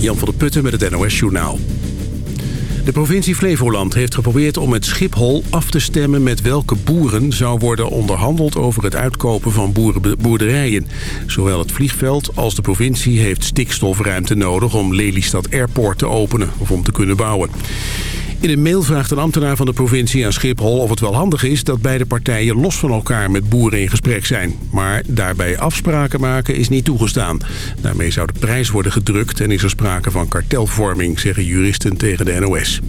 Jan van der Putten met het NOS Journaal. De provincie Flevoland heeft geprobeerd om het Schiphol af te stemmen... met welke boeren zou worden onderhandeld over het uitkopen van boerderijen. Zowel het vliegveld als de provincie heeft stikstofruimte nodig... om Lelystad Airport te openen of om te kunnen bouwen. In een mail vraagt een ambtenaar van de provincie aan Schiphol of het wel handig is dat beide partijen los van elkaar met boeren in gesprek zijn. Maar daarbij afspraken maken is niet toegestaan. Daarmee zou de prijs worden gedrukt en is er sprake van kartelvorming, zeggen juristen tegen de NOS.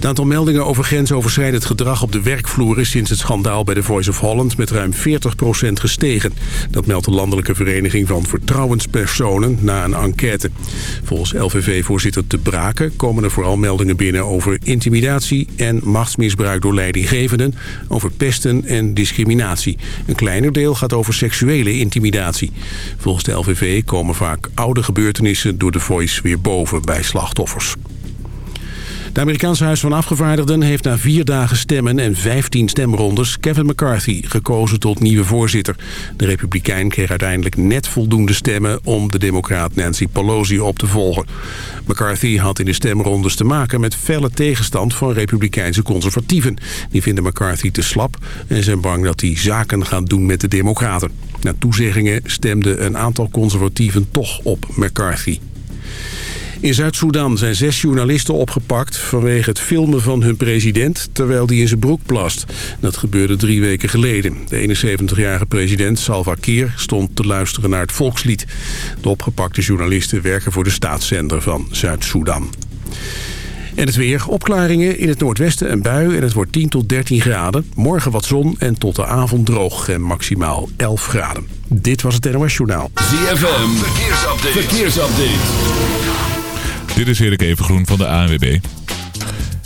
Het aantal meldingen over grensoverschrijdend gedrag op de werkvloer... is sinds het schandaal bij de Voice of Holland met ruim 40% gestegen. Dat meldt de Landelijke Vereniging van Vertrouwenspersonen na een enquête. Volgens LVV-voorzitter Te Braken komen er vooral meldingen binnen... over intimidatie en machtsmisbruik door leidinggevenden... over pesten en discriminatie. Een kleiner deel gaat over seksuele intimidatie. Volgens de LVV komen vaak oude gebeurtenissen door de Voice weer boven bij slachtoffers. De Amerikaanse Huis van Afgevaardigden heeft na vier dagen stemmen en 15 stemrondes Kevin McCarthy gekozen tot nieuwe voorzitter. De republikein kreeg uiteindelijk net voldoende stemmen om de democraat Nancy Pelosi op te volgen. McCarthy had in de stemrondes te maken met felle tegenstand van republikeinse conservatieven. Die vinden McCarthy te slap en zijn bang dat hij zaken gaat doen met de democraten. Na toezeggingen stemden een aantal conservatieven toch op McCarthy. In Zuid-Soedan zijn zes journalisten opgepakt vanwege het filmen van hun president terwijl die in zijn broek plast. Dat gebeurde drie weken geleden. De 71-jarige president Salva Kiir stond te luisteren naar het volkslied. De opgepakte journalisten werken voor de staatszender van Zuid-Soedan. En het weer. Opklaringen in het noordwesten en bui en het wordt 10 tot 13 graden. Morgen wat zon en tot de avond droog en maximaal 11 graden. Dit was het NOS Journaal. ZFM. Verkeersupdate. Verkeersupdate. Dit is Erik Evengroen van de ANWB.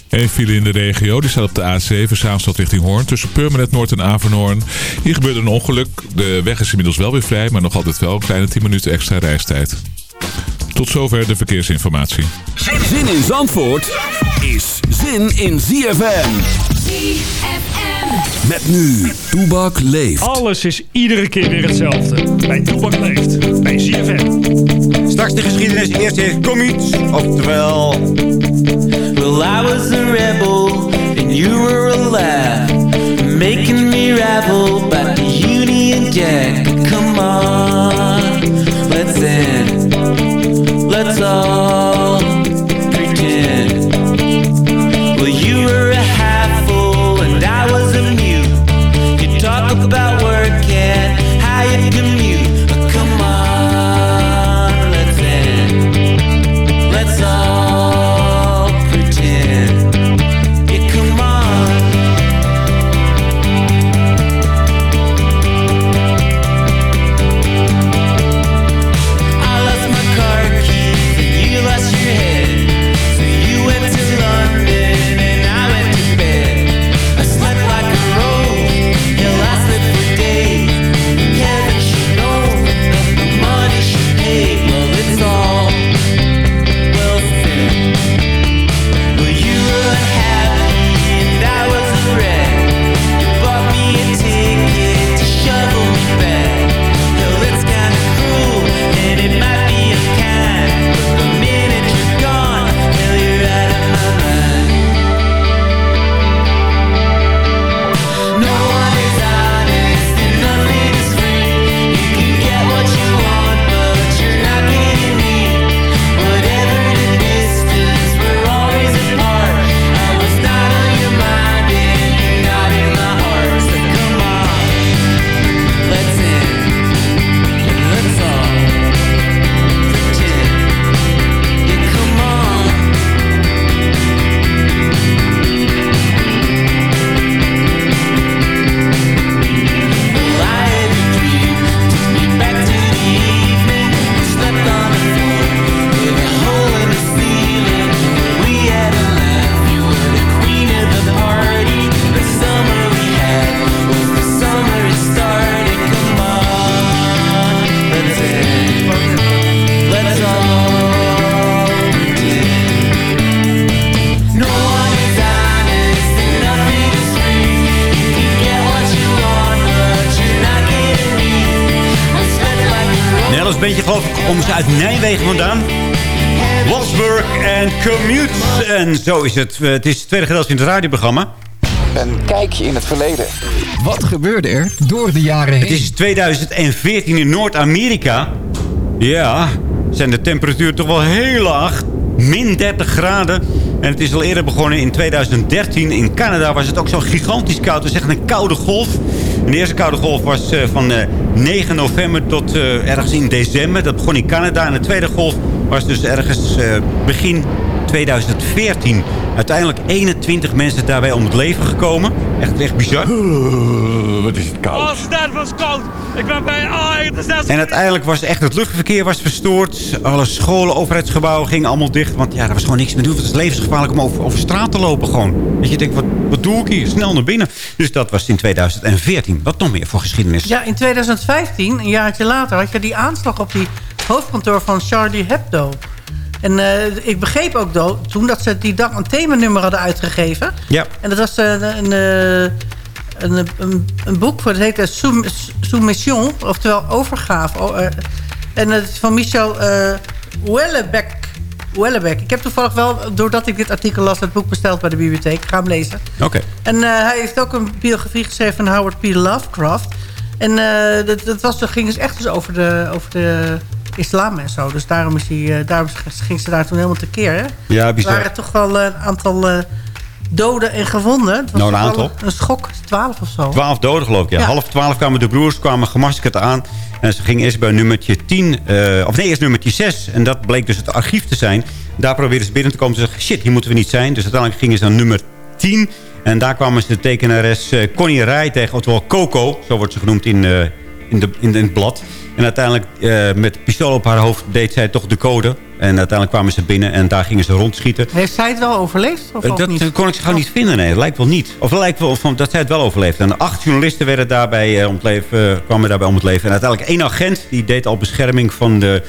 Een file in de regio, die staat op de A7, Zaanstad richting Hoorn, tussen Purmerend Noord en Avernoorn. Hier gebeurde een ongeluk. De weg is inmiddels wel weer vrij, maar nog altijd wel een kleine 10 minuten extra reistijd. Tot zover de verkeersinformatie. Zin in Zandvoort is zin in ZFM. ZFM. Met nu, Toebak leeft. Alles is iedere keer weer hetzelfde. Bij Toebak leeft. Bij ZFM. Straks de geschiedenis. Eerst heeft kom iets. Oftewel... Well, I was a rebel and you were a laugh. Making me ravel by the Union Jack. Come on, let's end. Let's all zo is het. Eh, Het is het tweede gedeelte in het radioprogramma. Een kijkje in het verleden. Wat gebeurde er door de jaren heen? Het is 2014 in Noord-Amerika. Ja, zijn de temperaturen toch wel heel laag. Min 30 graden. En het is al eerder begonnen in 2013. In Canada was het ook zo gigantisch koud. Het was echt een koude golf. En de eerste koude golf was eh, van eh, 9 november tot eh, ergens in december. Dat begon in Canada. En de tweede golf was dus ergens eh, begin 2014. Uiteindelijk 21 mensen daarbij om het leven gekomen. Echt, echt bizar. Wat is het koud. Oh, dat was koud. Ik ben bij... Oh, het is net... En uiteindelijk was echt het luchtverkeer was verstoord. Alle scholen, overheidsgebouwen gingen allemaal dicht. Want ja, er was gewoon niks meer te doen. Het is levensgevaarlijk om over, over straat te lopen gewoon. Dat je denkt, wat, wat doe ik hier? Snel naar binnen. Dus dat was in 2014. Wat nog meer voor geschiedenis? Ja, in 2015, een jaartje later, had je die aanslag op die hoofdkantoor van Charlie Hebdo. En eh, ik begreep ook do- toen dat ze die dag een themanummer hadden uitgegeven. Ja. En dat was eh, een, eh, een, een, een boek, dat heette Soum- Soumission, oftewel overgave. Oh, en het is van Michel Houellebecq. Houellebecq. Ik heb toevallig wel, doordat ik dit artikel las, het boek besteld bij de bibliotheek. Ik ga hem lezen. Oké. En hij heeft ook een biografie geschreven van Howard P. Lovecraft. En dat, dat was, dat ging dus echt dus over de, over de islam en zo. Dus daarom, is hij, eh, daarom ging ze daar toen helemaal tekeer. Hè? Ja, Er waren toch wel eh, een aantal eh, doden en gewonden. Het was Nou, een aantal. Een schok, 12 of zo. Twaalf doden geloof ik. Ja. Ja. Half twaalf kwamen de broers kwamen gemaskerd aan. En ze gingen eerst bij nummertje 10. eh, of nee, eerst nummertje 6. En dat bleek dus het archief te zijn. Daar probeerden ze binnen te komen. Ze zeggen, shit, hier moeten we niet zijn. Dus uiteindelijk gingen ze naar nummer 10. En daar kwamen ze de tekenares Connie Rij tegen. Oftewel Coco, zo wordt ze genoemd in, in, de, in, in het blad. En uiteindelijk eh, met pistool op haar hoofd deed zij toch de code. En uiteindelijk kwamen ze binnen en daar gingen ze rondschieten. Heeft zij het wel overleefd? Of Eh, dat niet? eh, kon ik ze gewoon niet vinden. Nee, dat lijkt wel niet. Of lijkt wel van, dat zij het wel overleefd. En acht journalisten werden daarbij, om het leven, eh, kwamen daarbij om het leven. En uiteindelijk één agent die deed al bescherming van de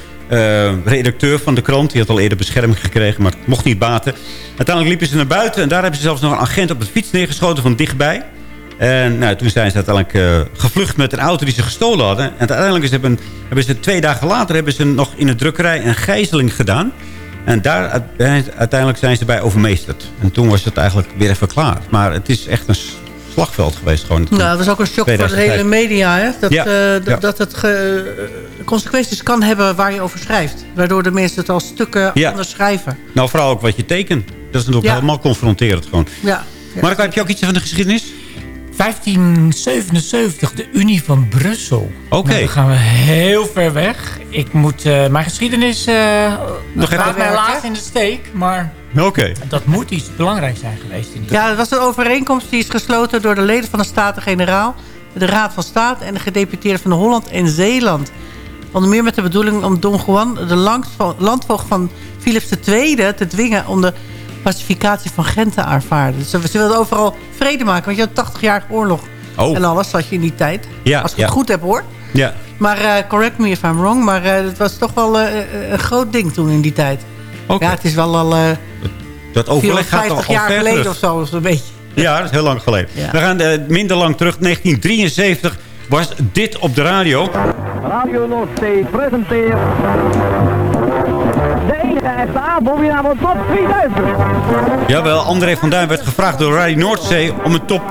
redacteur van de krant. Die had al eerder bescherming gekregen, maar het mocht niet baten. Uiteindelijk liepen ze naar buiten. En daar hebben ze zelfs nog een agent op het fiets neergeschoten van dichtbij. En nou, toen zijn ze uiteindelijk eh, gevlucht met een auto die ze gestolen hadden. En uiteindelijk is hebben, hebben ze twee dagen later hebben ze nog in de drukkerij een gijzeling gedaan. En daar uite- uiteindelijk zijn ze bij overmeesterd. En toen was het eigenlijk weer even klaar. Maar het is echt een slagveld geweest. Gewoon. Nou, dat was ook een shock voor de 2005. hele media. Hè? Dat, Ja, eh, ja. dat het ge- eh, consequenties kan hebben waar je over schrijft. Waardoor de mensen het als stukken Ja. anders schrijven. Nou, vooral ook wat je tekent. Dat is natuurlijk helemaal confronterend gewoon. Ja. ja. Marco, heb je ook iets van de geschiedenis? 1577, de Unie van Brussel. Oké. Nou, dan gaan we heel ver weg. Ik moet uh, mijn geschiedenis uh, Nog even laat mij laat in de steek, maar Oké. dat moet iets belangrijks zijn geweest. In Ja, dat was een overeenkomst die is gesloten door de leden van de Staten-Generaal, de Raad van State en de gedeputeerden van Holland en Zeeland. Onder meer met de bedoeling om Don Juan, de landvoogd van Philips II, te dwingen om de pacificatie van Gent te aanvaarden. Dus ze ze wilden overal vrede maken, want je had 80-jarige oorlog Oh. en alles zat je in die tijd. Ja, Als ik ja. het goed heb hoor. Ja. Maar eh, correct me if I'm wrong, maar eh, het was toch wel eh, een groot ding toen in die tijd. Ja, het is wel al eh Dat overleg gaat al, 450 al jaar geleden terug. of zo, zo'n beetje. Ja, dat is heel lang geleden. Ja. We gaan eh, minder lang terug. 1973 was dit op de radio. Radio Noordzee presenteert de van top 2000. Jawel, André van Duin werd gevraagd door Radio Noordzee om een top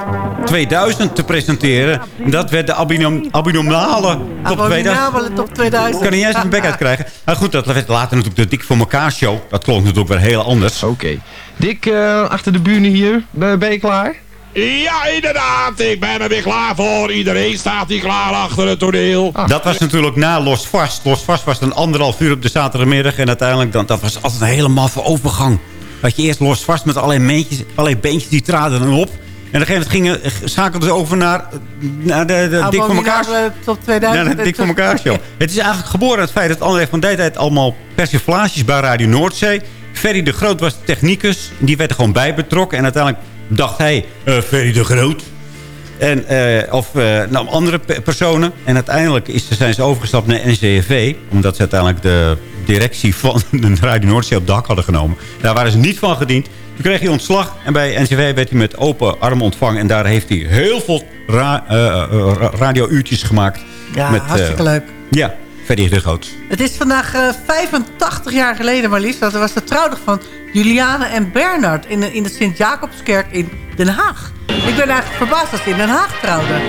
2000 te presenteren. En dat werd de abinom abnormale top 2000. Abominabele top 2000. Ik kan niet eens mijn bek uitkrijgen. Maar goed, dat werd later natuurlijk de Dik voor elkaar show. Dat klonk natuurlijk weer heel anders. Oké. Dick, eh, achter de bühne hier. Ben je klaar? Ja, inderdaad. Ik ben er weer klaar voor. Iedereen staat hier klaar achter het toneel. Dat was natuurlijk na Los Vast. Los Vast was dan anderhalf uur op de zaterdagmiddag. En uiteindelijk, dan, dat was altijd een hele maffe overgang. Dat je eerst Los Vast met allerlei, meentjes, allerlei beentjes die traden dan op. En op een gegeven moment gingen, schakelden ze over naar, naar de, de Dik voor elkaar top 2000. Ja, dat dik voor elkaar show. Het is eigenlijk geboren uit het feit dat André van die tijd allemaal persiflages bij Radio Noordzee. Ferry de Groot was de technicus. Die werd er gewoon bij betrokken. En uiteindelijk dacht hij, eh, Ferry de Groot. En, eh, of eh, nou, andere pe- personen. En uiteindelijk is, zijn ze overgestapt naar NCV. Omdat ze uiteindelijk de directie van de Radio Noordzee op dak hadden genomen. Daar waren ze niet van gediend. Toen kreeg hij ontslag. En bij NCV werd hij met open armen ontvangen. En daar heeft hij heel veel ra ra- radio-uurtjes gemaakt. Ja, met, hartstikke leuk. ja. Ferry de Groot. Het is vandaag eh, 85 jaar geleden maar liefst. Dat was de trouwdag van Juliane en Bernard in de, in de Sint-Jacobskerk in Den Haag. Ik ben eigenlijk verbaasd dat ze in Den Haag trouwden.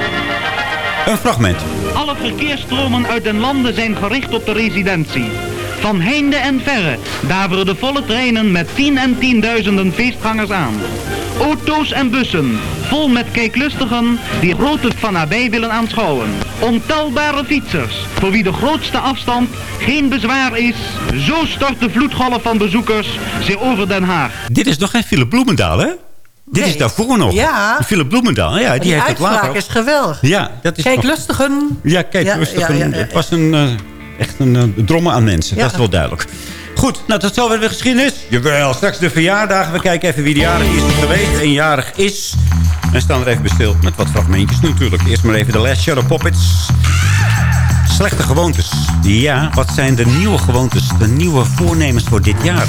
Een fragment. Alle verkeersstromen uit den landen zijn gericht op de residentie. Van heinde en verre daveren de volle treinen met tien en tienduizenden feestgangers aan. Auto's en bussen, vol met kijklustigen die grote van nabij willen aanschouwen. Ontelbare fietsers, voor wie de grootste afstand geen bezwaar is. Zo stort de vloedgolf van bezoekers zich over Den Haag. Dit is nog geen Philip Bloemendaal, hè? Dit is daarvoor nog. Ja. Philip Bloemendaal, ja, die, Die, heeft het later is geweldig. Ja, dat is Kijk, nog- lustigen. Ja, kijk, Ja, rustig. ja, een- ja, ja, Het was een, eh, echt een uh, dromme aan mensen. Ja. Dat is wel duidelijk. Goed, nou tot zover de geschiedenis. Jawel, straks de verjaardagen. We kijken even wie de jarig is geweest en jarig is. En staan er even stil met wat fragmentjes natuurlijk. Eerst maar even de Last Shadow Puppets. Slechte gewoontes. Ja, wat zijn de nieuwe gewoontes? De nieuwe voornemens voor dit jaar?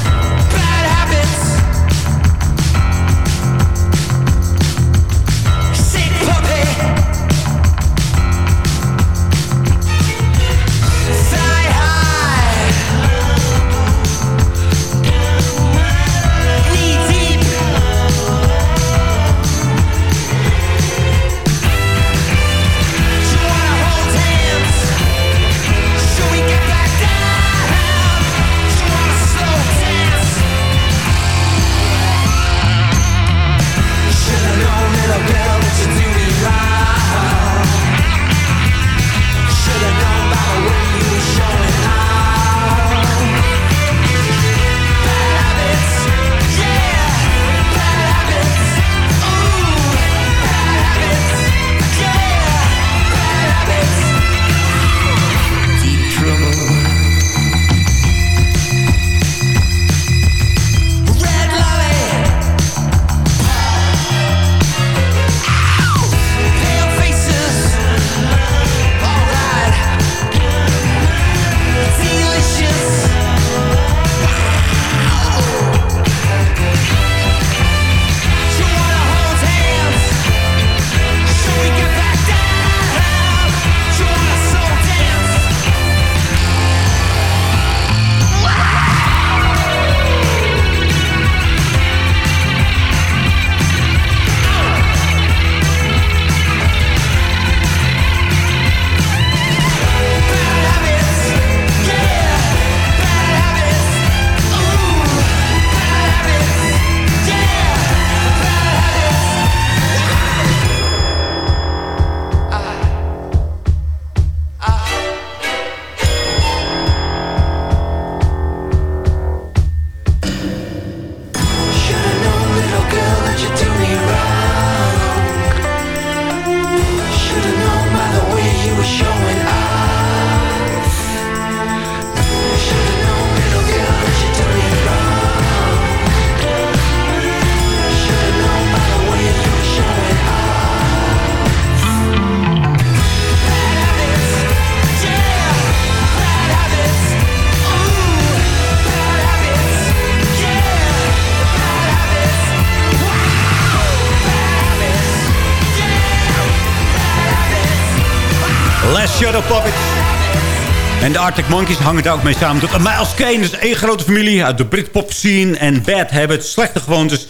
En de Arctic Monkeys hangen daar ook mee samen. Tot Miles Kane, dus één grote familie uit de Britpop scene. En Bad Habits, slechte gewoontes.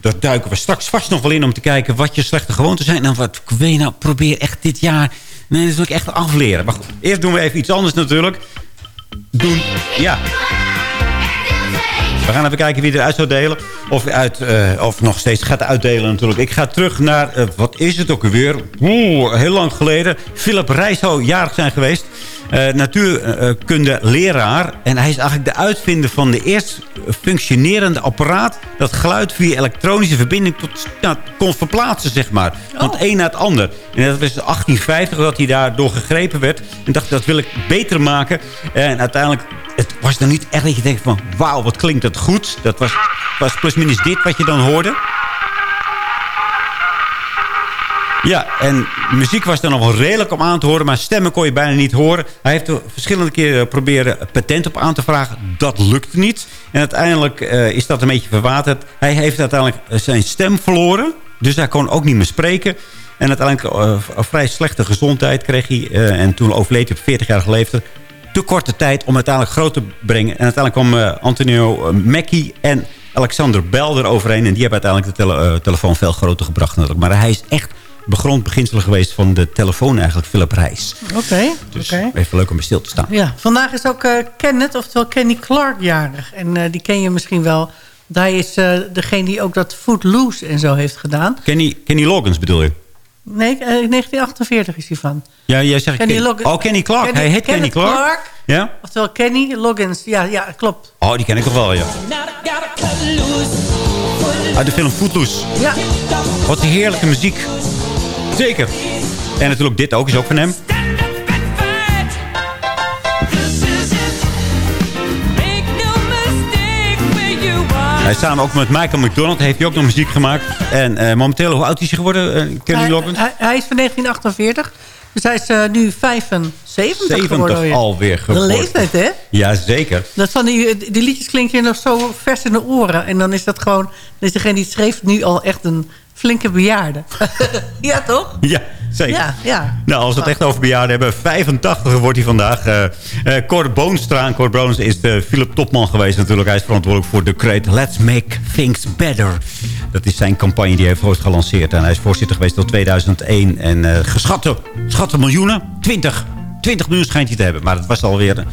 Daar duiken we straks vast nog wel in om te kijken wat je slechte gewoontes zijn. En wat ik nou, probeer echt dit jaar... Nee, dat wil ik echt afleren. Maar goed, eerst doen we even iets anders natuurlijk. Doen, ja. We gaan even kijken wie eruit zou delen. Of, uit, eh, of nog steeds gaat uitdelen natuurlijk. Ik ga terug naar, eh, wat is het ook alweer? Oeh, heel lang geleden. Philip Reis zou jarig zijn geweest. Eh, natuurkunde leraar. En hij is eigenlijk de uitvinder van de eerst functionerende apparaat... dat geluid via elektronische verbinding tot, kon verplaatsen, zeg maar. Van het een naar het ander. En dat was in 1850 dat hij daardoor gegrepen werd. En dacht, dat wil ik beter maken. En uiteindelijk het was dan niet echt dat je denkt van... wauw, wat klinkt dat goed. Dat was, was plusminus dit wat je dan hoorde. Ja, en muziek was dan nog wel redelijk om aan te horen... maar stemmen kon je bijna niet horen. Hij heeft er verschillende keren proberen patent op aan te vragen. Dat lukte niet. En uiteindelijk eh, is dat een beetje verwaterd. Hij heeft uiteindelijk eh, zijn stem verloren. Dus hij kon ook niet meer spreken. En uiteindelijk eh, een vrij slechte gezondheid kreeg hij. eh, en toen overleed hij op 40-jarige leeftijd. te korte tijd om uiteindelijk groot te brengen. En uiteindelijk kwam eh, Antonio Mackie en Alexander Bell eroverheen. En die hebben uiteindelijk de tele- eh, telefoon veel groter gebracht. natuurlijk. Maar hij is echt begrond beginsel geweest van de telefoon eigenlijk, Philip Reis. Oké, Dus oké. even leuk om bij stil te staan. Ja, vandaag is ook eh, Kenneth, oftewel Kenny Clark, jarig. En eh, die ken je misschien wel. Hij is eh, degene die ook dat Footloose en zo heeft gedaan. Kenny, Kenny Loggins bedoel je? Nee, eh, 1948 is hij van. Ja, jij zegt Kenny Ken- Loggins. Oh, Kenny Clark. Kenny- hij heet Kenny. Clark. Ja? Oftewel Kenny Loggins. Ja, ja, klopt. Oh, die ken ik toch wel, ja. Uit de film Footloose. Ja. Wat een heerlijke muziek. Zeker. En natuurlijk dit ook, is ook van hem. Hij is samen ook met Michael McDonald heeft hij ook nog muziek gemaakt. En eh, momenteel, hoe oud is hij geworden, eh, Kenny Hij, Loggins? hij, hij is van 1948. Dus hij is eh, nu 75 geworden. 70 alweer De geworden. leeftijd, hè? Jazeker. Dat van die, die liedjes klinken je nog zo vers in de oren. En dan is dat gewoon... Dan is degene die het schreef nu al echt een flinke bejaarde. ja, toch? Ja, zeker. Ja, ja. Nou, als we het echt over bejaarden hebben. 85 wordt hij vandaag. eh eh Cor Boonstra. Cor Boonstra is de Philip Topman geweest natuurlijk. Hij is verantwoordelijk voor de create Let's Make Things Better. Dat is zijn campagne die hij heeft ooit gelanceerd. En hij is voorzitter geweest tot 2001. En eh geschatte, schatte miljoenen. 20. 20 miljoen schijnt hij te hebben. Maar het was alweer,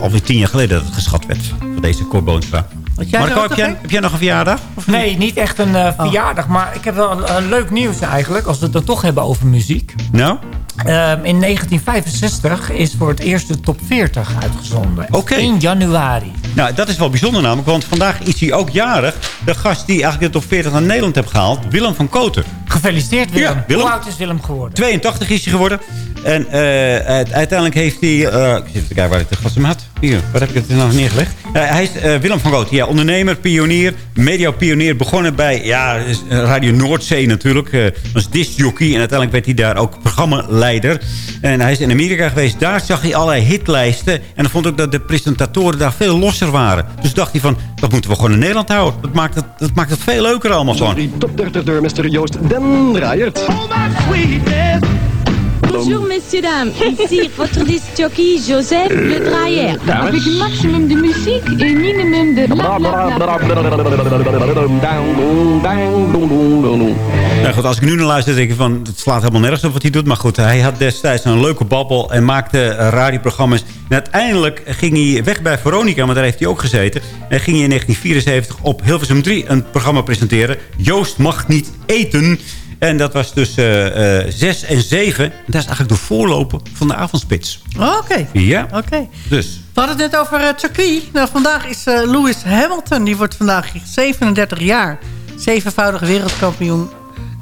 alweer tien jaar geleden dat het geschat werd. Voor deze Cor Boonstra. Jij Marco, ook heb jij, heb jij nog een verjaardag? Of? Nee, niet echt een eh, Oh. verjaardag. Maar ik heb wel een, een leuk nieuws eigenlijk. Als we het dan toch hebben over muziek. Nou? Ehm, in 1965 is voor het eerst de top 40 uitgezonden. Oké. In januari. Nou, dat is wel bijzonder namelijk, want vandaag is hij ook jarig. De gast die eigenlijk de top 40 naar Nederland heeft gehaald, Willem van Koten. Gefeliciteerd Willem. Ja, Willem. Hoe oud is Willem geworden? 82 is hij geworden. En eh, uit- uiteindelijk heeft hij... eh, ik zit even te kijken waar ik de gast hem had. Hier, waar heb ik het nog neergelegd? Eh, hij is Willem van Koten, ja, ondernemer, pionier, mediapionier. Begonnen bij ja, Radio Noordzee natuurlijk, als discjockey. En uiteindelijk werd hij daar ook En hij is in Amerika geweest. Daar zag hij allerlei hitlijsten. En dan vond ik dat de presentatoren daar veel losser waren. Dus dacht hij van, dat moeten we gewoon in Nederland houden. Dat maakt het, dat maakt het veel leuker allemaal gewoon. Die top 30 door Mr. Joost Den Draaiert. Bonjour messieurs, dames, ici votre disc-jockey Joseph Le Drailleur. Avec un maximum de et un minimum de. Nou goed, als ik nu naar luister, denk ik van... het slaat helemaal nergens op wat hij doet. Maar goed, hij had destijds een leuke babbel... en maakte eh, radioprogramma's. En uiteindelijk ging hij weg bij Veronica... maar daar heeft hij ook gezeten. En ging hij in 1974 op Hilversum 3 een programma presenteren. Joost mag niet eten. En dat was tussen eh 6 en 7. En dat is eigenlijk de voorloper van de avondspits. Oké. Ja, Oké. dus... We hadden het net over circuit. Nou, vandaag is eh, Lewis Hamilton. Die wordt vandaag 37 jaar. Zevenvoudig wereldkampioen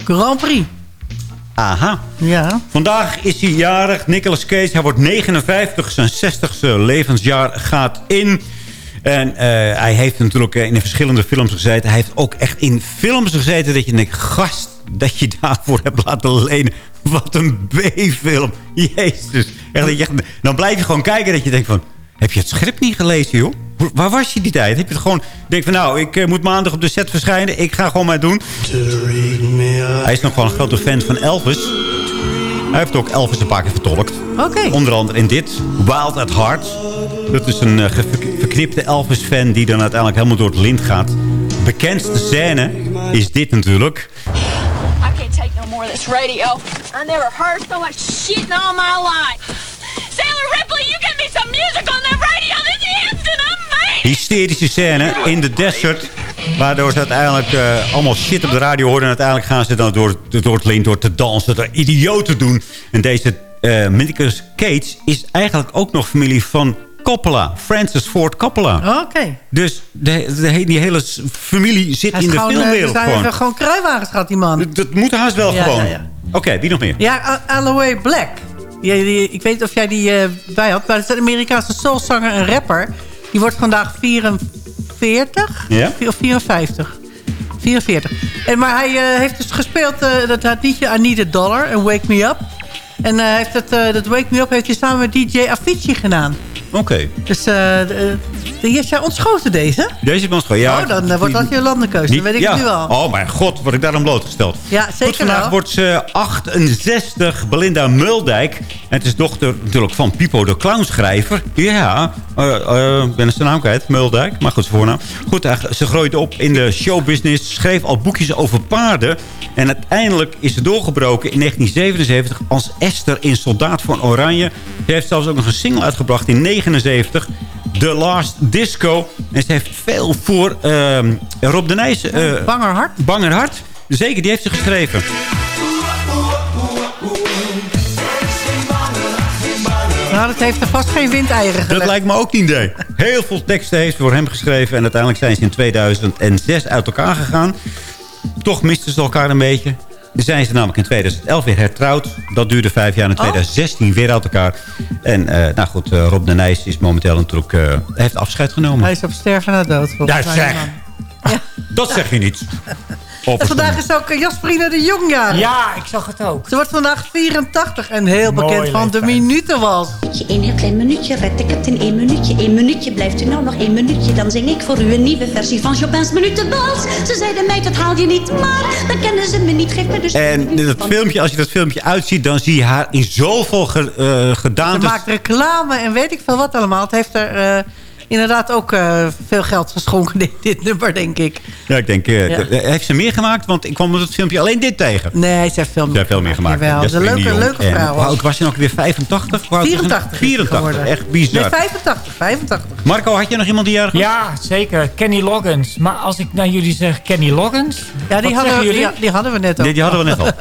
Grand Prix. Aha. Ja. Vandaag is hij jarig. Nicolas Cage. Hij wordt 59. Zijn 60ste levensjaar gaat in. En eh, hij heeft natuurlijk eh, in verschillende films gezeten. Hij heeft ook echt in films gezeten dat je denkt... Gast, dat je daarvoor hebt laten lenen. Wat een B-film. Jezus. Echt, dan blijf je gewoon kijken dat je denkt van... Heb je het script niet gelezen, joh? Waar was je die tijd? Heb je het gewoon... Denk van, nou, ik eh, moet maandag op de set verschijnen. Ik ga gewoon maar doen. Hij is nog wel een grote fan van Elvis. Hij heeft ook Elvis een paar keer vertolkt. Oké. Onder andere in dit, Wild at Heart. Dat is een eh, verknipte Elvis-fan die dan uiteindelijk helemaal door het lint gaat. Bekendste scène is dit natuurlijk. Radio. I never heard so much shit in my life. Sailor Ripley, you some music on that radio. This. Hysterische scène in de desert. Waardoor ze uiteindelijk eh, allemaal shit op de radio horen. En uiteindelijk gaan ze dan door, door het lint door te dansen. Door idioten doen. En deze eh Nicolas Cage is eigenlijk ook nog familie van Coppola. Francis Ford Coppola. Oké. Dus de, de, die hele familie zit Hij in de eh, filmwereld er zijn gewoon. even gewoon kruiwagens gehad, die man. Dat moet haast wel Ja, gewoon. ja, ja. Oké, wie nog meer? Ja, A- Aloe Black. Die, die- ik weet niet of jij die eh, bij had. Maar het is een Amerikaanse soulzanger en rapper. Die wordt vandaag 44 Ja? of 54. 44. En, maar hij eh, heeft dus gespeeld eh, dat, dat liedje I Need a Dollar en Wake Me Up. En hij heeft het, eh, dat Wake Me Up heeft hij samen met DJ Avicii gedaan. Oké. Dus eh de, die is jij ontschoten deze? Deze man gewoon, ja. oh, dan eh, wordt dat je landenkeuze. Niet- Dat weet ik ja. nu al. Oh mijn god, word ik daar dan blootgesteld. Ja, zeker Goed, vandaag wel. wordt ze 68. Belinda Muldijk En het is dochter natuurlijk van Pipo de clownschrijver. Ja, eh, eh, ben zijn naam kwijt. Muldijk, maar goed, zijn voornaam. Goed, ze groeide op in de showbusiness. Schreef al boekjes over paarden. En uiteindelijk is ze doorgebroken in 1977 als Esther in Soldaat van Oranje. Ze heeft zelfs ook nog een single uitgebracht in 79. The Last Disco. En ze heeft veel voor ehm, Rob de Nijs... eh Banger hart. Banger hart. Zeker, die heeft ze geschreven. Nou, dat heeft er vast geen windeieren gelegd. Dat lijkt me ook niet idee. Heel veel teksten heeft voor hem geschreven. En uiteindelijk zijn ze in 2006 uit elkaar gegaan. Toch misten ze elkaar een beetje. Dan zijn ze namelijk in 2011 weer hertrouwd. Dat duurde vijf jaar. En in 2016 weer uit elkaar. En eh, nou goed, eh, Rob de Nijs is momenteel natuurlijk... eh, hij heeft afscheid genomen. Hij is op sterven na dood. Ja, zeg. man. Dat zeg je niet. En vandaag is ook eh, Jasperina de Jong jarig. Ja, ik zag het ook. Ze wordt vandaag 84 en heel bekend van de leeftijd. minutenwals. Een heel klein minuutje, red ik het in één minuutje. Eén minuutje, blijft u nou nog één minuutje. Dan zing ik voor u een nieuwe versie van Chopin's Minutenwals. Ze zeiden mij, dat haal je niet, maar dan kennen ze me niet. Geef me dus... En dat filmpje, als je dat filmpje uitziet... dan zie je haar in zoveel ge, eh, Ze maakt reclame en weet ik veel wat allemaal. Het heeft er eh, inderdaad ook eh, veel geld geschonken, dit, dit nummer, denk ik. Ja, ik denk... eh, Ja. eh, heeft ze meer gemaakt? Want ik kwam met het filmpje alleen dit tegen. Nee, ze heeft veel Ze meer, heeft veel meer gemaakt. Ze leuke, leuke vrouw. Hoe was. oud was je ook weer? 85? Hoe oud was ze? 84 is ze 84, geworden. echt bizar. Nee, 85, 85. Marco, had je nog iemand die jarig was? Ja, zeker. Kenny Loggins. Maar als ik naar jullie zeg Kenny Loggins... Ja, die hadden, we, jullie? die, die hadden we net ook. Nee, die hadden we net al.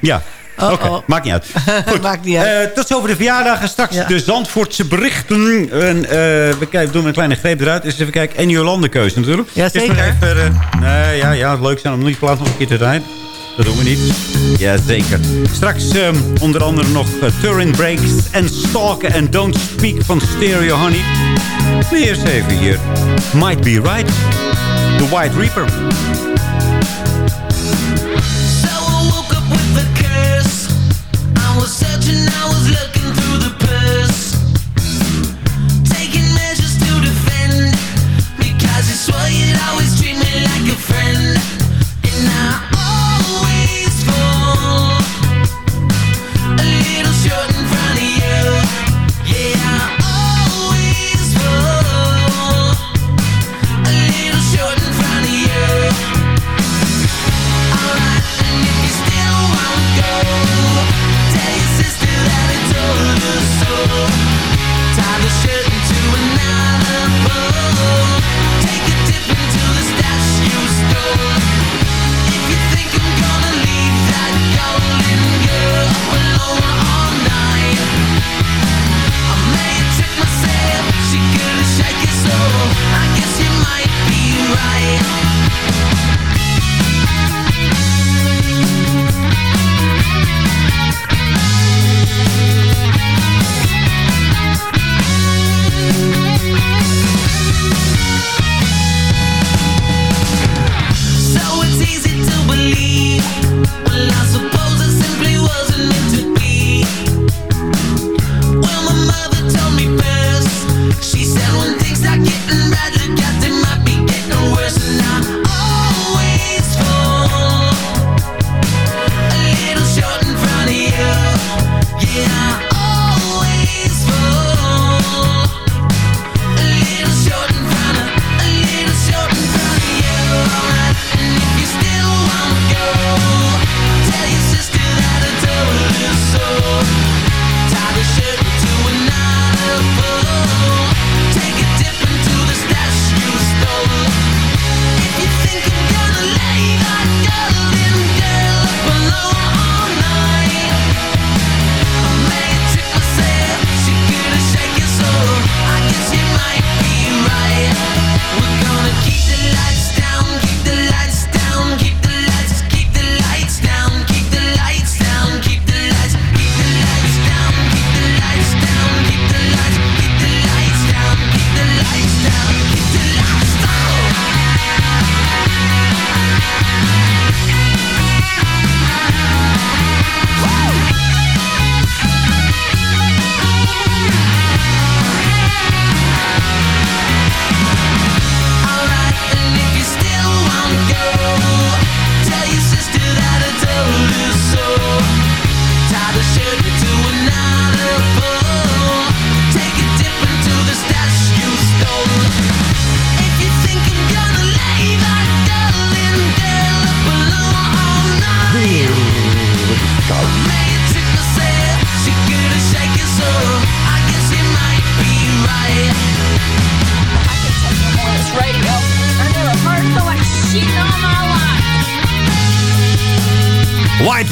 Ja. Oké, oh. maakt niet uit. Goed. Maakt niet uit. Eh, tot zover de verjaardagen. Straks Ja. de Zandvoortse berichten. En, eh, we kijken, doen een kleine greep eruit. Dus even kijken. En Jolande keuze natuurlijk. Ja, zeker. even, eh, nee, ja, ja, het leuk zijn om niet plaats nog een keer te draaien. Dat doen we niet. Ja, zeker. Straks eh, onder andere nog uh, Turin Breaks en Stalken en Don't Speak van Stereo Honey. Maar eerst even hier. Might Be Right. The White Reaper. Was searching, I was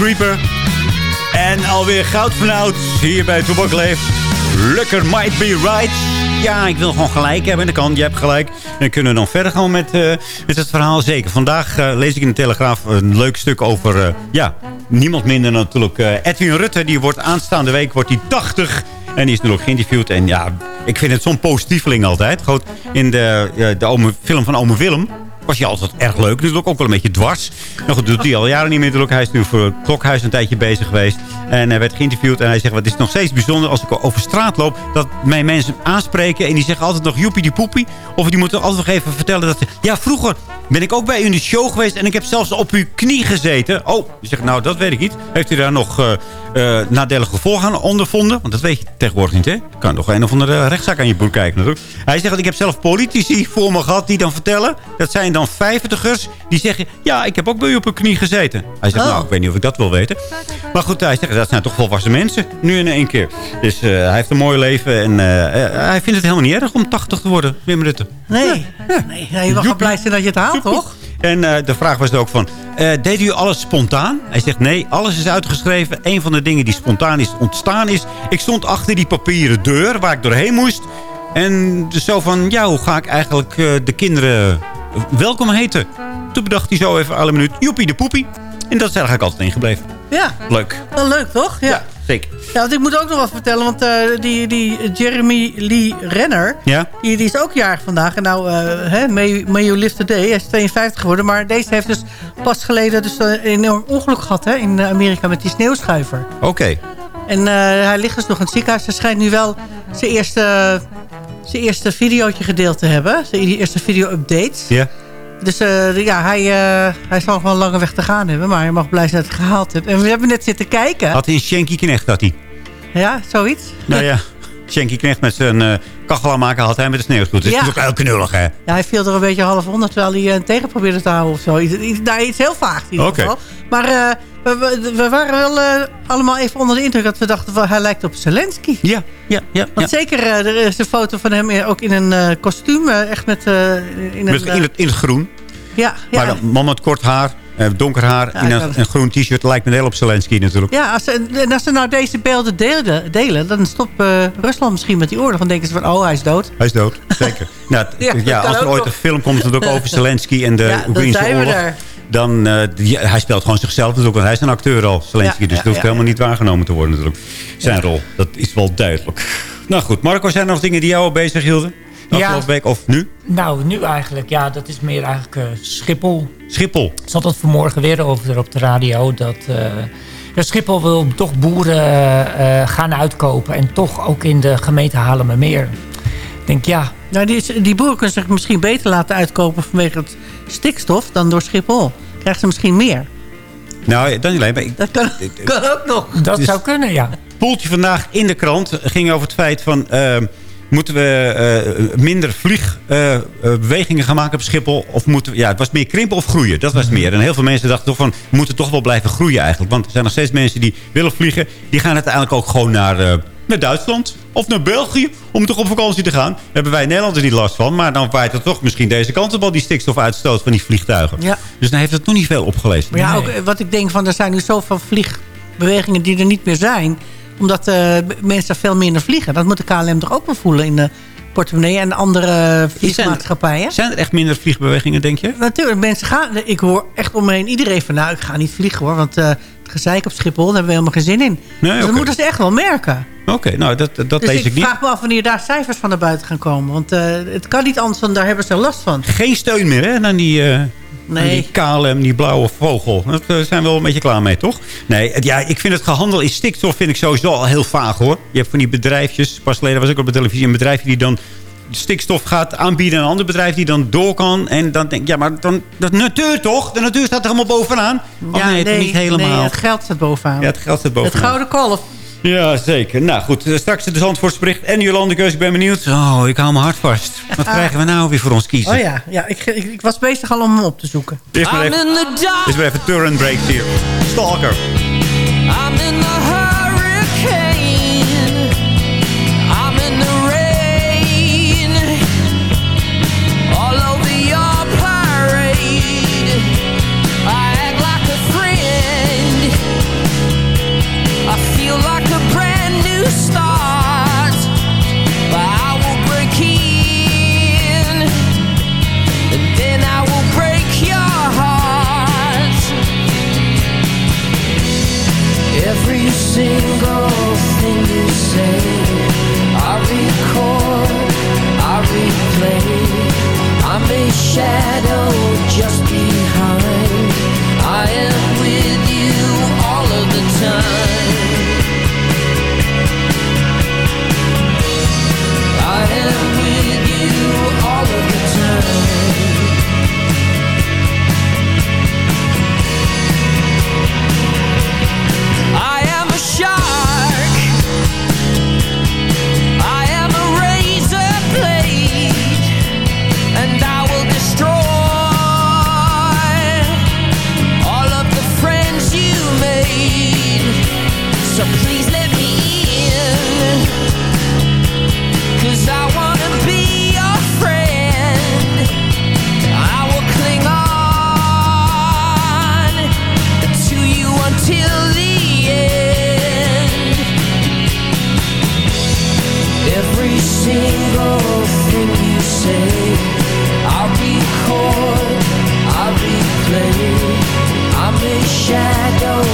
Reaper. En alweer goud vanouds hier bij Toebak Leef. Lukker might be right. Ja, ik wil gewoon gelijk hebben. Dat kan, je hebt gelijk. Dan kunnen we dan verder gaan met, eh, met het verhaal. Zeker. Vandaag eh, lees ik in de Telegraaf een leuk stuk over... eh, ja, niemand minder dan natuurlijk Edwin Rutte. Die wordt aanstaande week wordt hij 80. En die is nu ook geïnterviewd. En ja, ik vind het zo'n positieveling altijd. Goed, in de, de ome, film van Ome Willem was hij altijd erg leuk. Dus ook wel een beetje dwars. Nou goed, doet hij al jaren niet meer natuurlijk. Hij is nu voor het Klokhuis een tijdje bezig geweest. En hij werd geïnterviewd en hij zegt... Het is nog steeds bijzonder als ik over straat loop... dat mij mensen aanspreken en die zeggen altijd nog joepie die poepie. Of die moeten altijd nog even vertellen dat... Ja, vroeger ben ik ook bij u in de show geweest... en ik heb zelfs op uw knie gezeten. Oh, die zegt, nou, dat weet ik niet. Heeft u daar nog uh, uh, nadelige gevolgen aan ondervonden? Want dat weet je tegenwoordig niet, hè? Je kan nog een of andere rechtszaak aan je boek kijken natuurlijk. Hij zegt, ik heb zelf politici voor me gehad die dan vertellen... dat zijn dan vijftigers die zeggen... ja, ik heb ook bij u op uw knie gezeten. Hij zegt, oh. nou, ik weet niet of ik dat wil weten. Maar goed, hij zegt, dat zijn toch volwassen mensen. Nu in één keer. Dus uh, hij heeft een mooi leven. En hij vindt het helemaal niet erg om 80 te worden. Wim Rutte. Nee, ja. nee, nee je mag wel blij zijn dat je het haalt, toch? En uh, de vraag was ook van, uh, deed u alles spontaan? Hij zegt, nee, alles is uitgeschreven. Een van de dingen die spontaan is ontstaan is... ik stond achter die papieren deur waar ik doorheen moest. En dus zo van, ja, hoe ga ik eigenlijk uh, de kinderen welkom heten? Toen bedacht hij zo even alle minuut, joepie de poepie. En dat is eigenlijk altijd ingebleven. Ja. Leuk. Wel leuk, toch? Ja. ja zeker. Ja, want ik moet ook nog wat vertellen. Want uh, die, die Jeremy Lee Renner, ja? die, die is ook jarig vandaag. En nou, uh, hè, may, may you live the day. Hij is 52 geworden. Maar deze heeft dus pas geleden dus een enorm ongeluk gehad hè, in Amerika met die sneeuwschuiver. Oké. Okay. En uh, hij ligt dus nog in het ziekenhuis. Hij schijnt nu wel zijn eerste, zijn eerste videootje gedeeld te hebben. Zijn eerste video-update. Ja. Dus uh, ja, hij, uh, hij zal wel een lange weg te gaan hebben. Maar hij mag blij zijn dat hij het gehaald heeft. En we hebben net zitten kijken. Had hij een Shanky Knecht, had hij? Ja, zoiets. Nou ja, Shanky Knecht met zijn uh, kachel maken had hij met de sneeuwsgoed. Dat is ja. ook heel knullig, hè? Ja, hij viel er een beetje half onder terwijl hij een tegen probeerde te houden of zo. Iets, iets, nou, iets heel vaag in ieder geval. Maar we, we, we, waren wel allemaal even onder de indruk dat we dachten... Well, hij lijkt op Zelensky. Ja, ja, ja. Want ja. zeker, er is een foto van hem ook in een kostuum. echt met... in, een, in, het, in het groen. Ja, ja. Maar man met kort haar, eh, donker haar, ja, in een, een, groen t-shirt lijkt me heel op Zelensky natuurlijk. Ja, als ze, en als ze nou deze beelden delen, delen dan stopt uh, Rusland misschien met die oorlog. Dan denken ze van, oh, hij is dood. Hij is dood, zeker. nou, ja, ja als er ooit nog. een film komt over Zelensky en de ja, Oekraïnse oorlog... Dan, uh, die, hij speelt gewoon zichzelf natuurlijk, want hij is een acteur al, Zelensky. Dus het hoeft helemaal niet waargenomen te worden natuurlijk. Zijn rol, dat is wel duidelijk. Nou goed, Marco, zijn er nog dingen die jou al bezig hielden? Afgelopen ja. week of nu? Nou, nu eigenlijk. Ja, dat is meer eigenlijk uh, Schiphol. Schiphol? Ik zat dat vanmorgen weer over op de radio. Dat uh, Schiphol wil toch boeren uh, gaan uitkopen. En toch ook in de gemeente Haarlemmermeer. Ik denk, ja... Nou, die, die boeren kunnen zich misschien beter laten uitkopen vanwege het stikstof dan door Schiphol. Krijgen ze misschien meer. Nou, dan alleen. Maar ik, dat kan, kan ook nog. Dat dus, zou kunnen, ja. Poeltje vandaag in de krant ging over het feit van... Moeten we uh, minder vliegbewegingen uh, uh, gaan maken op Schiphol? Of moeten we, ja, het was meer krimpen of groeien. Dat was het meer. En heel veel mensen dachten toch van, we moeten toch wel blijven groeien eigenlijk. Want er zijn nog steeds mensen die willen vliegen. Die gaan uiteindelijk ook gewoon naar, naar Duitsland of naar België. Om toch op vakantie te gaan. Daar hebben wij Nederlanders niet last van. Maar dan waait het toch misschien deze kant op al die stikstofuitstoot van die vliegtuigen. Ja. Dus dan heeft het nog niet veel opgelezen. Maar ja, nee. ook wat ik denk van, er zijn nu zoveel vliegbewegingen die er niet meer zijn omdat uh, mensen veel minder vliegen. Dat moet de KLM toch ook wel voelen in de portemonnee en andere vliegmaatschappijen. Zijn, zijn er echt minder vliegbewegingen, denk je? Natuurlijk, mensen gaan... Ik hoor echt omheen iedereen van... Nou, ik ga niet vliegen hoor, want uh, het gezeik op Schiphol... daar hebben we helemaal geen zin in. Nee, dus dat moeten ze echt wel merken. Oké, okay, nou, dat, dat dus lees ik, ik niet. vraag me af wanneer daar cijfers van naar buiten gaan komen. Want uh, het kan niet anders dan daar hebben ze last van. Geen steun meer, hè, aan die... Uh... Nee. Die KLM, die blauwe vogel. Daar zijn we wel een beetje klaar mee, toch? Nee, ja, ik vind het gehandel in stikstof vind ik sowieso al heel vaag, hoor. Je hebt van die bedrijfjes. Pas geleden was ik op de televisie een bedrijfje die dan stikstof gaat aanbieden aan een ander bedrijf die dan door kan. En dan denk ik, ja, maar dan, de natuur toch? De natuur staat er helemaal bovenaan. Oh, ja, nee, nee, niet helemaal. Nee, het geld staat bovenaan. Ja, het geld staat bovenaan. Het gouden kalf. Ja, zeker. Nou goed, straks het Zandvoortsbericht en Jolande Keus. Ik ben benieuwd. Oh, ik hou mijn hart vast. Wat krijgen we nou weer voor ons kiezen? Oh ja, ja ik, ik, ik was bezig al om hem op te zoeken. Eerst maar even, eerst maar even turn break hier. Stalker. I'm in the shadow. Shadow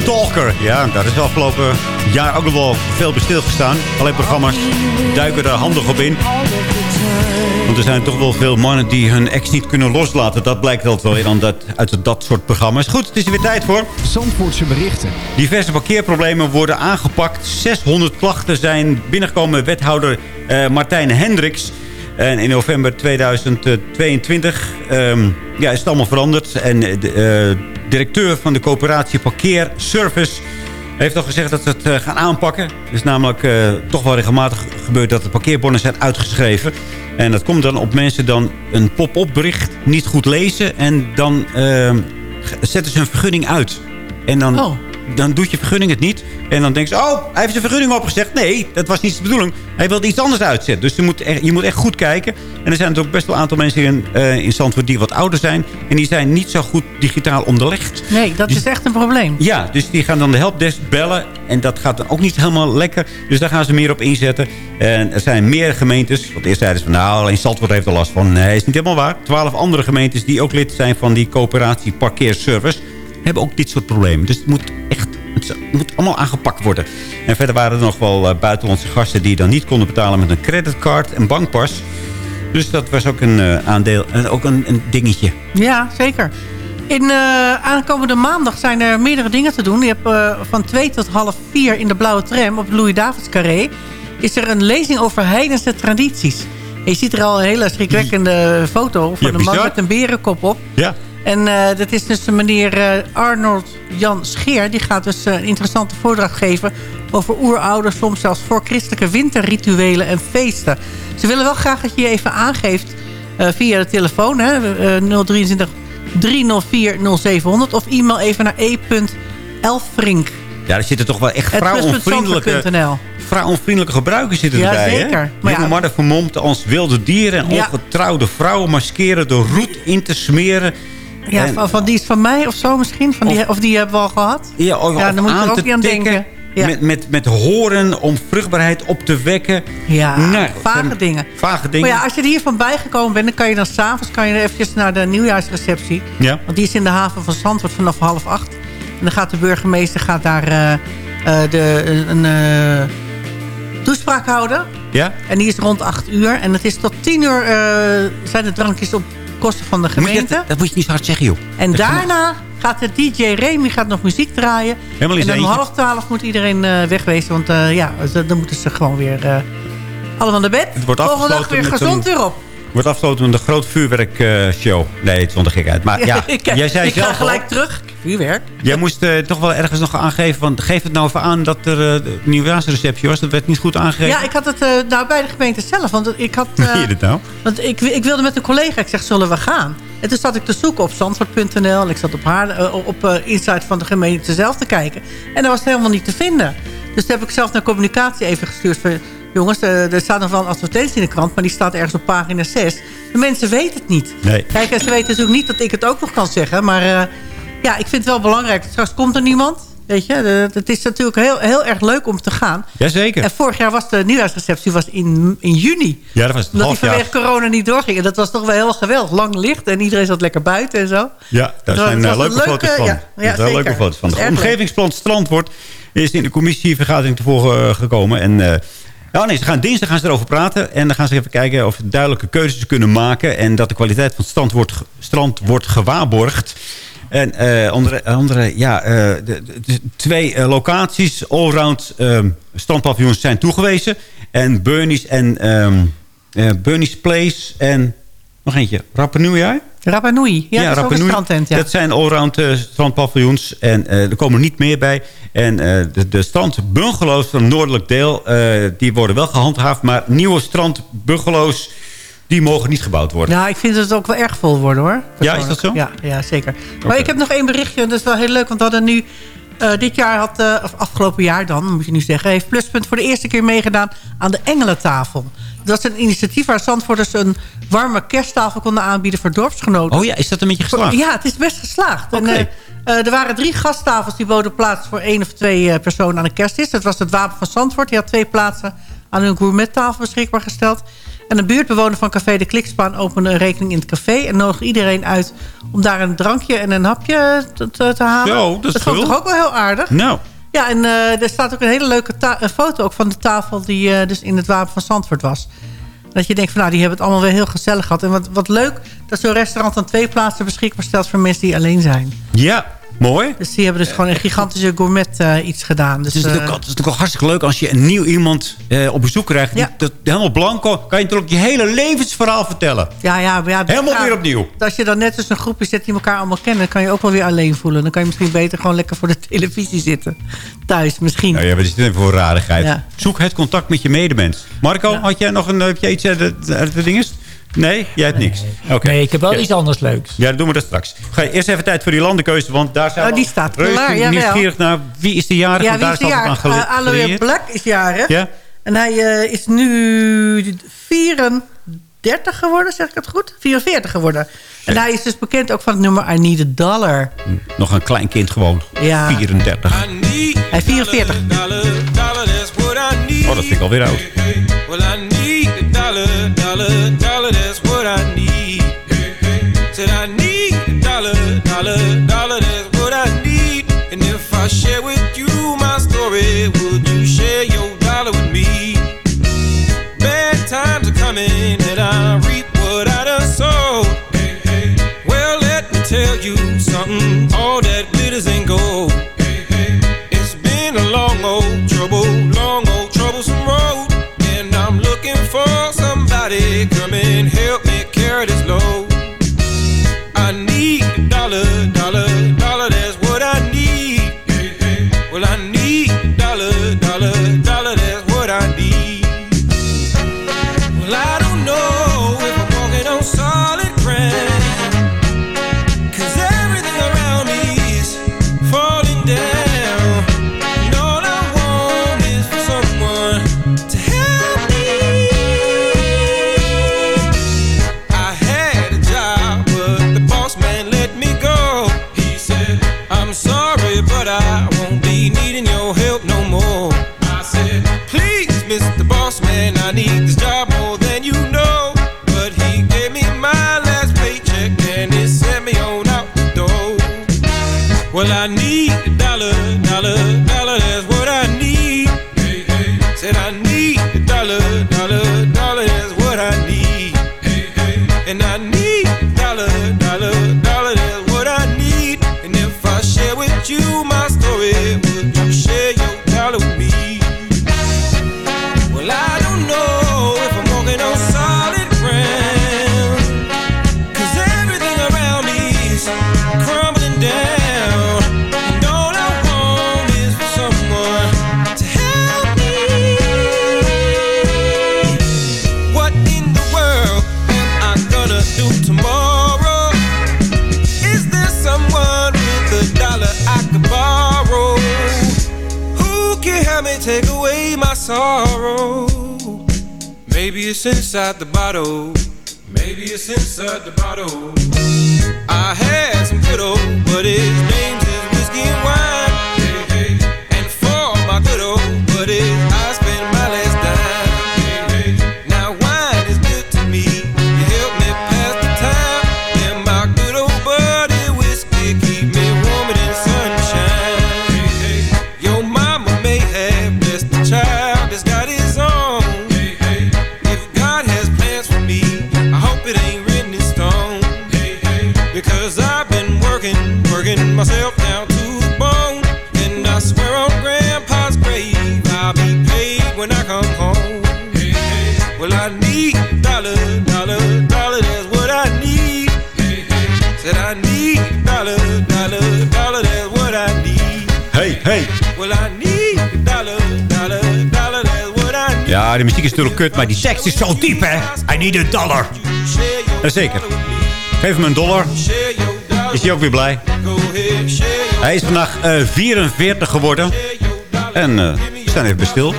Stalker. Ja, daar is de afgelopen jaar ook nog wel veel bij stilgestaan. Alleen programma's duiken er handig op in. Want er zijn toch wel veel mannen die hun ex niet kunnen loslaten. Dat blijkt altijd wel weer aan dat, uit dat soort programma's. Goed, het is er weer tijd voor. Zandvoortse berichten. Diverse parkeerproblemen worden aangepakt. 600 klachten zijn binnengekomen. Wethouder eh, Martijn Hendricks. En in november 2022 ehm, ja, is het allemaal veranderd. En eh, directeur van de coöperatie Parkeerservice heeft al gezegd dat ze het eh, gaan aanpakken. Het is namelijk eh, toch wel regelmatig gebeurd dat de parkeerbonnen zijn uitgeschreven. En dat komt dan op mensen dan een pop-up bericht niet goed lezen. En dan ehm, zetten ze hun vergunning uit. En dan, Oh. Dan doet je vergunning het niet. En dan denken ze, oh, hij heeft zijn vergunning opgezegd. Nee, dat was niet de bedoeling. Hij wilde iets anders uitzetten. Dus je moet, echt, je moet echt goed kijken. En er zijn natuurlijk best wel een aantal mensen in, eh in Zandvoort die wat ouder zijn. En die zijn niet zo goed digitaal onderlegd. Nee, dat is echt een probleem. Ja, dus die gaan dan de helpdesk bellen. En dat gaat dan ook niet helemaal lekker. Dus daar gaan ze meer op inzetten. En er zijn meer gemeentes. Want eerst zeiden ze van nou, alleen Zandvoort heeft er last van. Nee, is niet helemaal waar. Twaalf andere gemeentes die ook lid zijn van die coöperatie Parkeerservice... hebben ook dit soort problemen. Dus het moet echt het moet allemaal aangepakt worden. En verder waren er nog wel eh, buitenlandse gasten... die dan niet konden betalen met een creditcard en bankpas. Dus dat was ook een eh, aandeel en ook een, een dingetje. Ja, zeker. In eh, aankomende maandag zijn er meerdere dingen te doen. Je hebt eh, van 2 tot half 4 in de Blauwe Tram op Louis Davids Carré... is er een lezing over heidense tradities. En je ziet er al een hele schrikwekkende foto van Ja, een man met een berenkop op. Ja. En eh, dat is dus meneer eh, Arnold Jan Scheer. Die gaat dus eh, een interessante voordracht geven... over oeroude, soms zelfs voor christelijke winterrituelen en feesten. Ze willen wel graag dat je je even aangeeft via de telefoon. Hè, eh, 023 304 0700. Of e-mail even naar e.elfrink. Ja, er zitten toch wel echt vrouwonvriendelijke, vrouwonvriendelijke gebruikers zitten Ja, erbij. zeker. Hè? Maar ja. Jonge mannen vermomd als wilde dieren en Ja. ongetrouwde vrouwen maskeren door roet in te smeren. Ja, En- van, van die is van mij of zo misschien. Van die, of, die hebben we al gehad. Ja, of, Ja, of daar moet je er ook niet aan denken. Ja. Met, met, met horen om vruchtbaarheid op te wekken. Ja, Nou, vage dingen. Vage dingen. Maar ja, als je er hiervan bijgekomen bent... dan kan je dan s'avonds eventjes naar de nieuwjaarsreceptie. Ja. Want die is in de haven van Zandvoort vanaf half acht. En dan gaat de burgemeester gaat daar eh, eh, de, een eh, toespraak houden. Ja? En die is rond 8 uur. En het is tot 10 uur zijn de drankjes op kosten van de Moet gemeente. dat, dat moet je niet zo hard zeggen, joh. En Dat- daarna gaat de DJ Remy gaat nog muziek draaien. Helemaal en om half twaalf moet iedereen eh, wegwezen. Want eh, ja, dan moeten ze gewoon weer eh, allemaal naar bed. Het wordt Volgende dag weer gezond een- weer op. Wordt afgesloten met een groot vuurwerkshow. nee, het is zonder gekheid. Maar ja, ik, jij zei ik zelf ga al- gelijk terug. Vuurwerk. Jij moest eh, toch wel ergens nog aangeven. Want geef het nou even aan dat er uh, nieuwjaarsreceptie was. Dat werd niet goed aangegeven. Ja, ik had het eh, nou, bij de gemeente zelf. Want ik had... eh, Wie je dit nou? Want ik, ik wilde met een collega, ik zeg, zullen we gaan? En toen zat ik te zoeken op zandvoort.nl. En ik zat op, haar, eh, op eh, Insight van de gemeente zelf te kijken. En dat was helemaal niet te vinden. Dus toen heb ik zelf naar communicatie even gestuurd. Van, jongens, eh, er staat nog wel een advertentie in de krant. Maar die staat ergens op pagina 6. De mensen weten het niet. Nee. Kijk, en ze weten natuurlijk niet dat ik het ook nog kan zeggen. Maar eh, ja, ik vind het wel belangrijk. Straks komt er niemand. Weet je, de- het is natuurlijk heel, heel erg leuk om te gaan. Jazeker. En vorig jaar was de nieuwjaarsreceptie was in, in juni. Ja, dat was het Omdat die vanwege corona niet doorging. En dat was toch wel heel geweldig. Lang licht en iedereen zat lekker buiten en zo. Ja, daar Dat zijn eh, leuke, leuke- foto's van. ja, ja, zeker. leuke foto's van. Dat De omgevingsplan Strandwoord is in de commissievergadering tevoren eh, gekomen. En eh, ja, nee, ze gaan, dinsdag gaan ze erover praten. En dan gaan ze even kijken of ze duidelijke keuzes kunnen maken. En dat de kwaliteit van het strand wordt, strand wordt gewaarborgd. En eh, andere, andere, ja, eh, de, twee eh, locaties, allround ehm strandpaviljoens zijn toegewezen. En Burnies en Burnies Place en nog eentje, Rapa Nui? Rapa Nui. Ja, dat is strandtent. Ja. Dat zijn allround eh, strandpaviljoens. En eh, er komen er niet meer bij. En eh, de, de strandbungalows van het noordelijk deel... die worden wel gehandhaafd. Maar nieuwe strandbungalows... die mogen niet gebouwd worden. Nou, ik vind het ook wel erg vol worden hoor. Ja, is dat zo? Ja, ja zeker. Maar ik heb nog één berichtje. en Dat is wel heel leuk. Want we hadden nu... dit jaar had, of afgelopen jaar dan, moet je nu zeggen... heeft Pluspunt voor de eerste keer meegedaan aan de Engelentafel. Dat is een initiatief waar Zandvoorters een warme kersttafel konden aanbieden voor dorpsgenoten. Oh ja, is dat een beetje geslaagd? Ja, het is best geslaagd. En, Oké. eh, eh, er waren drie gasttafels die boden plaats voor één of twee eh, personen aan de kerstdis. Dat was het Wapen van Zandvoort. Die had twee plaatsen aan hun gourmettafel beschikbaar gesteld. En een buurtbewoner van Café de Klikspaan opende een rekening in het café... en nodigde iedereen uit om daar een drankje en een hapje te, te, te halen. Dat is vond ik veel. toch ook wel heel aardig? Nou, Ja, en eh, er staat ook een hele leuke foto ook van de tafel... die eh, dus in het Wapen van Zandvoort was. Dat je denkt van, nou, die hebben het allemaal weer heel gezellig gehad. En wat, wat leuk dat zo'n restaurant dan twee plaatsen beschikbaar stelt... voor mensen die alleen zijn. ja, mooi. Dus die hebben dus gewoon een gigantische gourmet eh, iets gedaan. Dus, Het is, natuurlijk, al- het is natuurlijk al hartstikke leuk als je een nieuw iemand eh, op bezoek krijgt. Die, Ja. dat, helemaal blanco. Kan je natuurlijk je hele levensverhaal vertellen. ja, ja, ja, Helemaal ja, weer opnieuw. Als je dan net tussen een groepje zit die elkaar allemaal kennen... dan kan je ook wel weer alleen voelen. Dan kan je misschien beter gewoon lekker voor de televisie zitten. Thuis misschien. Nou ja, wat is dit even voor rarigheid? Ja. Zoek het contact met je medemens. Marco, had jij nog een, heb jij iets uit de, uit de dinges? Nee, jij hebt niks. Oké. Nee, ik heb wel Ja. iets anders leuks. Ja, dat doen we dat straks. Ga je eerst even tijd voor die landenkeuze, want daar zijn Oh, we die staat klaar, jawel. nieuwsgierig naar. Wie is de jarige? Ja, wie daar is de gele- Uh, Aloe. Black is jarig. Ja? En hij eh, is nu 34 geworden, zeg ik het goed? 44 geworden. En hij is dus bekend ook van het nummer I Need a Dollar. Nog een klein kind gewoon. Ja. 34. Hij is 44. Oh, dat vind ik alweer oud. Well, I need a dollar, dollar, dollar, that's what I need. Said I need a dollar, dollar, dollar, that's what I need. And if I share with you my story, would you share your dollar with me? Bad times are coming and I reap what I done sowed. Well, let me tell you something, all that glitters ain't gold. Inside the bottle. Kut, maar die tekst is zo diep, hè? I need a dollar. Jazeker. Geef hem een dollar. Is hij ook weer blij? Hij is vandaag eh, 44 geworden. En eh we staan even bij stil.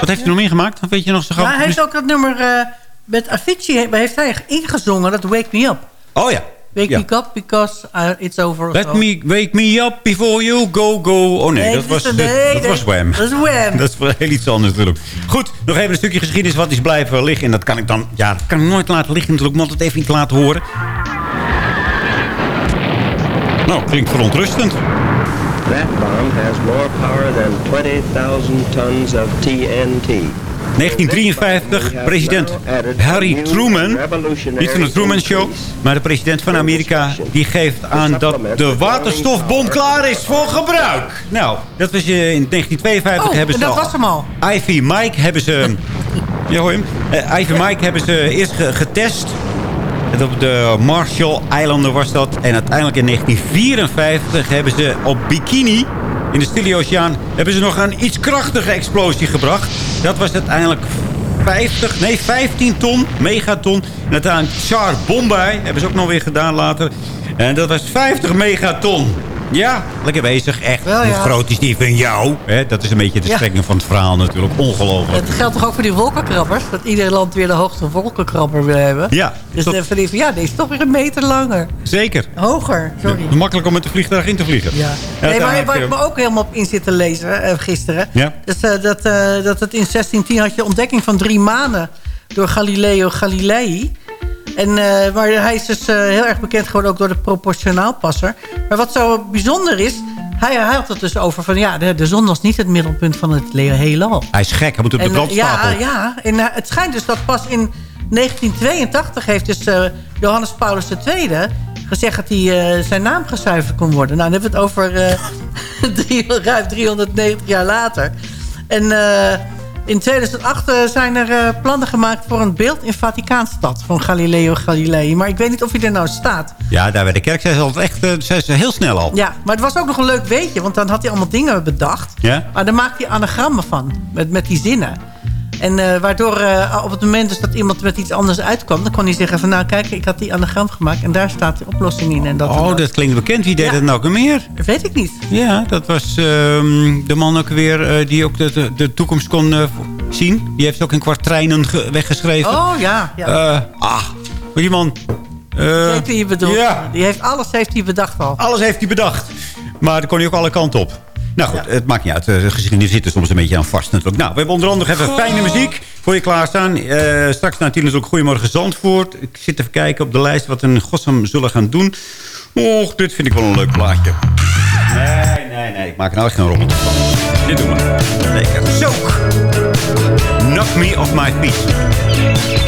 Wat heeft hij nog meer gemaakt? Weet je nog zo gauw? Ja, hij heeft ook dat nummer eh, met Avicii heeft hij ingezongen, dat Wake Me Up. Oh ja. Wake Ja. Me Up because uh, it's over. Let me wake me up before you go go. Oh nee, Nee, dat was, de- nee, dat nee. was Wham. Dat is Wham. dat is wel heel iets anders natuurlijk. Goed, nog even een stukje geschiedenis wat is blijven liggen. En dat kan ik dan, ja, dat kan ik nooit laten liggen natuurlijk. Ik moet het even niet laten horen. Nou, klinkt verontrustend. That bomb has more power than 20,000 tons of TNT. 1953, president Harry Truman, niet van de Truman Show, maar de president van Amerika, die geeft aan dat de waterstofbom klaar is voor gebruik. Nou, dat was eh, in 1952 Oh, hebben en ze dat al- was hem al. Ivy Mike hebben ze, ja hoor je hem, Eh, Ivy Mike hebben ze eerst ge- getest. Op de Marshall-eilanden was dat. En uiteindelijk in 1954 hebben ze op Bikini, in de Stille Oceaan... hebben ze nog een iets krachtige explosie gebracht. Dat was uiteindelijk 50, nee 15 ton, megaton. En uiteindelijk Char Bombay hebben ze ook nog weer gedaan later. En dat was 50 megaton. Ja, lekker bezig. Echt, Wel, hoe groot is die van jou? Hè, dat is een beetje de Ja. strekking van het verhaal natuurlijk. Ongelooflijk. Het geldt toch ook voor die wolkenkrabbers? Dat ieder land weer de hoogste wolkenkrabber wil hebben. Ja, Dus dat- even die van, ja, deze is toch weer een meter langer. Zeker. Hoger, sorry. Makkelijk om met de vliegtuig in te vliegen. Ja. Nee, maar waar ik me ook helemaal op in zit te lezen eh, gisteren... Ja. Dus, eh, dat, eh, dat het in 1610 had je ontdekking van drie manen... door Galileo Galilei. En, eh, maar hij is dus eh, heel erg bekend geworden ook door de proportionaalpasser. Maar wat zo bijzonder is... Hij, hij had het dus over van ja, de, de zon was niet het middelpunt van het heelal. Hij is gek, hij moet op de En, eh, brandstapel. Ja, ja. En het schijnt dus dat pas in 1982 heeft dus Johannes Paulus II gezegd dat hij zijn naam gezuiverd kon worden. Nou, dan hebben we het over drie- ruim 390 jaar later. En in 2008 eh, zijn er eh, plannen gemaakt voor een beeld in Vaticaanstad van Galileo Galilei. Maar ik weet niet of hij er nou staat. Ja, daar bij de kerk zijn ze altijd echt eh, zijn ze heel snel al. Ja, maar het was ook nog een leuk weetje, want dan had hij allemaal dingen bedacht. Ja? Maar daar maakte hij anagrammen van, met, met die zinnen. En eh, waardoor eh, op het moment dus dat iemand met iets anders uitkwam... dan kon hij zeggen van nou kijk, ik had die anagram gemaakt... en daar staat de oplossing in. En dat en Oh, dat. dat klinkt bekend. Wie deed Ja. dat nou ook meer? Dat weet ik niet. Ja, dat was ehm, de man ook weer eh, die ook de, de, toekomst kon zien. Die heeft ook in kwartreinen ge- weggeschreven. Oh ja, ja. Ah, die man... weet wie je bedoelt. ja. Die heeft, alles heeft hij bedacht al. Alles heeft hij bedacht. Maar dan kon hij ook alle kanten op. Nou goed, het maakt niet uit. De geschiedenis zit er soms een beetje aan vast natuurlijk. Nou, we hebben onder andere even fijne muziek voor je klaarstaan. Eh straks na tien is ook Goedemorgen Zandvoort. Ik zit even kijken op de lijst wat we in godsnaam zullen gaan doen. Och, dit vind ik wel een leuk plaatje. Nee, nee, nee. Ik maak er nou echt geen rommel van. Dit doen we. Zeker. Zoek. Knock me off my feet.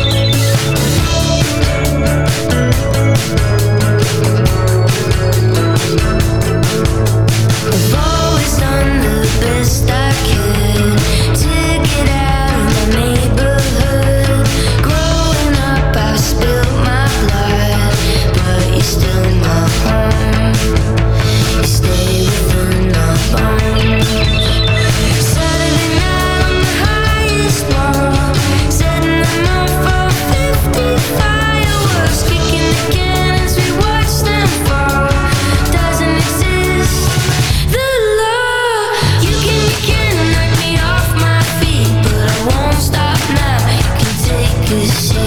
Please.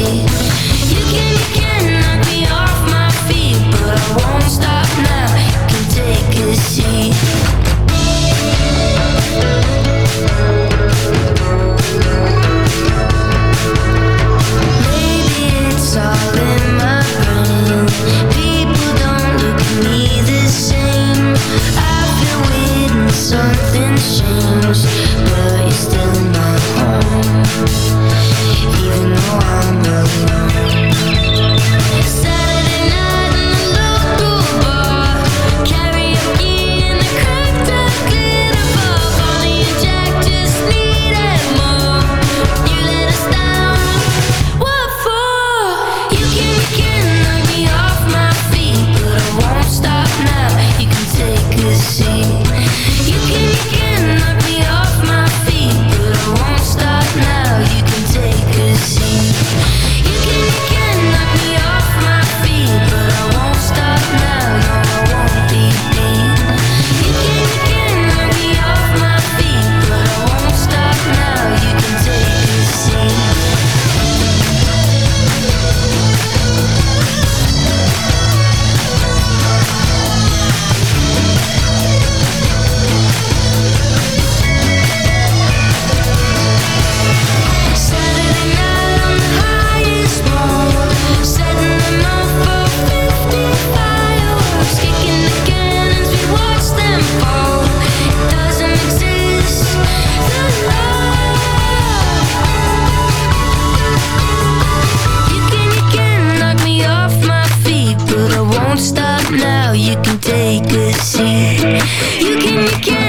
You can, you can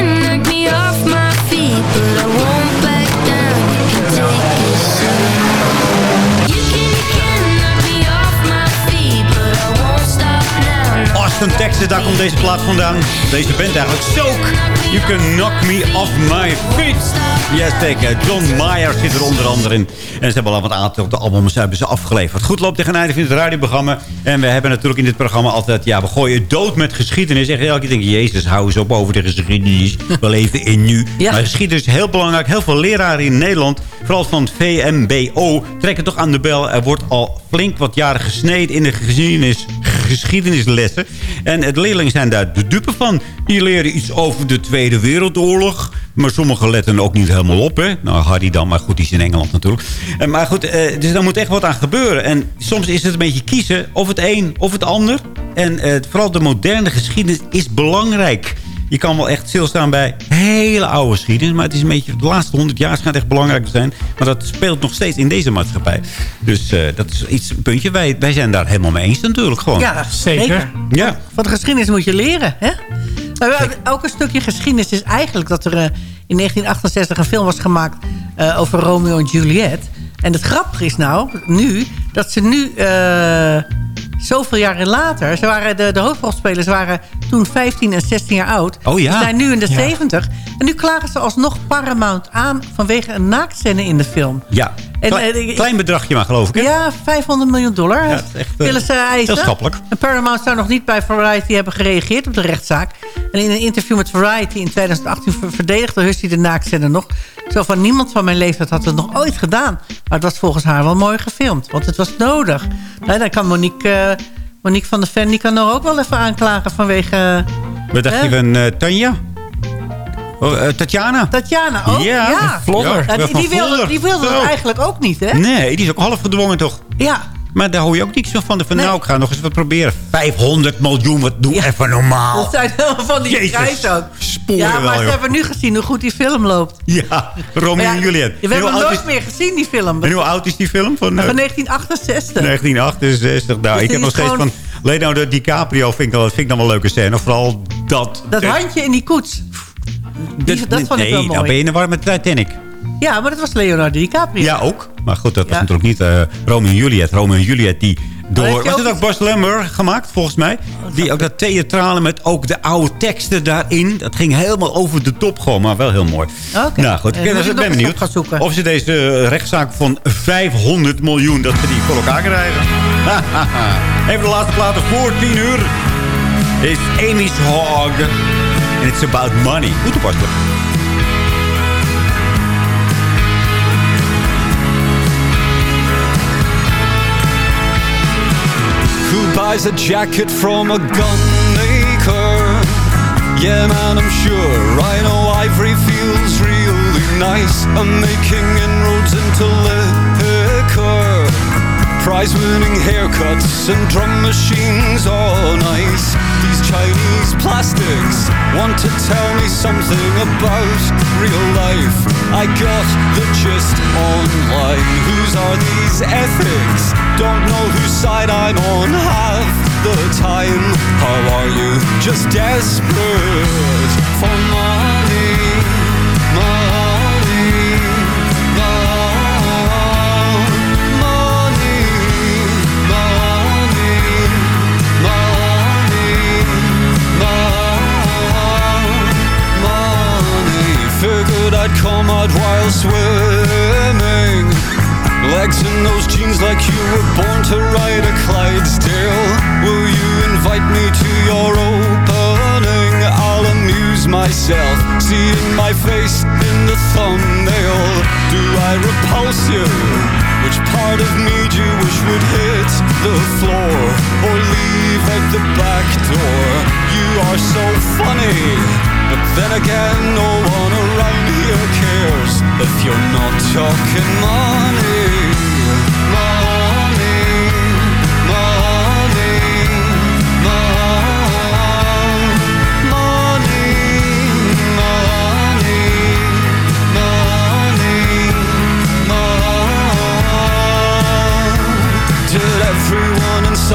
now. Austin, Texas, daar komt deze plaat vandaan. Deze band eigenlijk. Soak, you can knock me off my feet. Yes, zeker. John Mayer zit er onder andere in. En ze hebben al wat aantal de albums hebben ze afgeleverd. Goed loopt tegen einde van het radioprogramma. En we hebben natuurlijk in dit programma altijd... Ja, we gooien dood met geschiedenis. Echt elke keer denk je, jezus, hou eens op over de geschiedenis. We leven in nu. Maar geschiedenis is heel belangrijk. Heel veel leraren in Nederland, vooral van het VMBO... trekken toch aan de bel. Er wordt al flink wat jaren gesneden in de geschiedenis, geschiedenislessen. En de leerlingen zijn daar de dupe van. Die leren iets over de Tweede Wereldoorlog... Maar sommigen letten ook niet helemaal op. Hè? Nou, Harry dan, maar goed, die is in Engeland natuurlijk. En, maar goed, eh, dus daar moet echt wat aan gebeuren. En soms is het een beetje kiezen of het een of het ander. En eh, vooral de moderne geschiedenis is belangrijk. Je kan wel echt stilstaan bij hele oude geschiedenis. Maar het is een beetje, de laatste honderd jaar schijnt echt belangrijk te zijn. Maar dat speelt nog steeds in deze maatschappij. Dus eh, dat is iets, een puntje. Wij, wij zijn daar helemaal mee eens natuurlijk gewoon. Ja, zeker. Ja. Van de geschiedenis moet je leren, hè? Ja, ook een stukje geschiedenis is eigenlijk dat er eh, in 1968 een film was gemaakt eh, over Romeo en Juliet. En het grappige is nou, nu, dat ze nu, eh, zoveel jaren later... Ze waren de, de hoofdrolspelers waren toen 15 en 16 jaar oud. Oh ja. Ze zijn nu in de Ja. 70. En nu klagen ze alsnog Paramount aan vanwege een naaktscène in de film. Ja, Klein, eh, klein bedragje maar geloof ik. Hè? Ja, 500 miljoen dollar. dat is echt, eh, willen ze eisen. heel schappelijk. En Paramount zou nog niet bij Variety hebben gereageerd op de rechtszaak. En in een interview met Variety in 2018 ver- verdedigde Hussie de naaktzender nog. Zo van niemand van mijn leeftijd had het nog ooit gedaan. Maar het was volgens haar wel mooi gefilmd. Want het was nodig. Nou, dan kan Monique, eh, Monique van der Ven die kan er ook wel even aanklagen vanwege... eh, Wat dacht hè? je van eh, Tanja? Oh, eh, Tatjana? Tatjana ook? Ja, ja. Vlodder. Ja, die, die wilde, die wilde het eigenlijk ook niet, hè? Nee, die is ook half gedwongen toch? Ja. Maar daar hoor je ook niks van. Van nou, ik ga nog eens wat proberen. 500 miljoen, wat doe even normaal. Dat zijn helemaal van die prijs ook. sporen ja, wel, maar ze joh. hebben nu gezien hoe goed die film loopt. Ja, Romeo ja, en Juliet. We hebben nooit is- meer gezien, die film. En hoe oud is die film? Van, eh, Van 1968. 1968. Nou, Dus ik heb nog steeds gewoon- van... Leonardo DiCaprio vind ik, wel, vind ik dan wel een leuke scène. Vooral dat... Dat handje in die koets. Die, dat vond ik nee, wel mooi. nou ben je in de war met Titanic. Ja, maar dat was Leonardo DiCaprio. Ja, ook. Maar goed, dat was natuurlijk niet eh Romeo en Juliet. Romeo en Juliet die door... Was het ook Bas Lemmer gemaakt, volgens mij? Die ook dat theatrale met ook de oude teksten daarin. Dat ging helemaal over de top gewoon, maar wel heel mooi. Oké. Nou goed, Eh, ik ben, ik nog ben eens benieuwd of ze deze eh, rechtszaak van 500 miljoen, dat ze die voor elkaar krijgen. Even de laatste platen voor 10 uur. Is Amy's Hog. En it's about money. Goed toepasselijk. Buys a jacket from a gun maker? Yeah, man, I'm sure. I know Ivory feels really nice. I'm making inroads into liquor. Prize-winning haircuts and drum machines, all nice. These Chinese plastics want to tell me something about real life. I got the gist online. Whose are these ethics? Don't know whose side I'm on half the time. How are you? Just desperate myself, seeing my face in the thumbnail. Do I repulse you? Which part of me do you wish would hit the floor or leave at the back door? You are so funny, but then again, no one around here cares if you're not talking money. Money,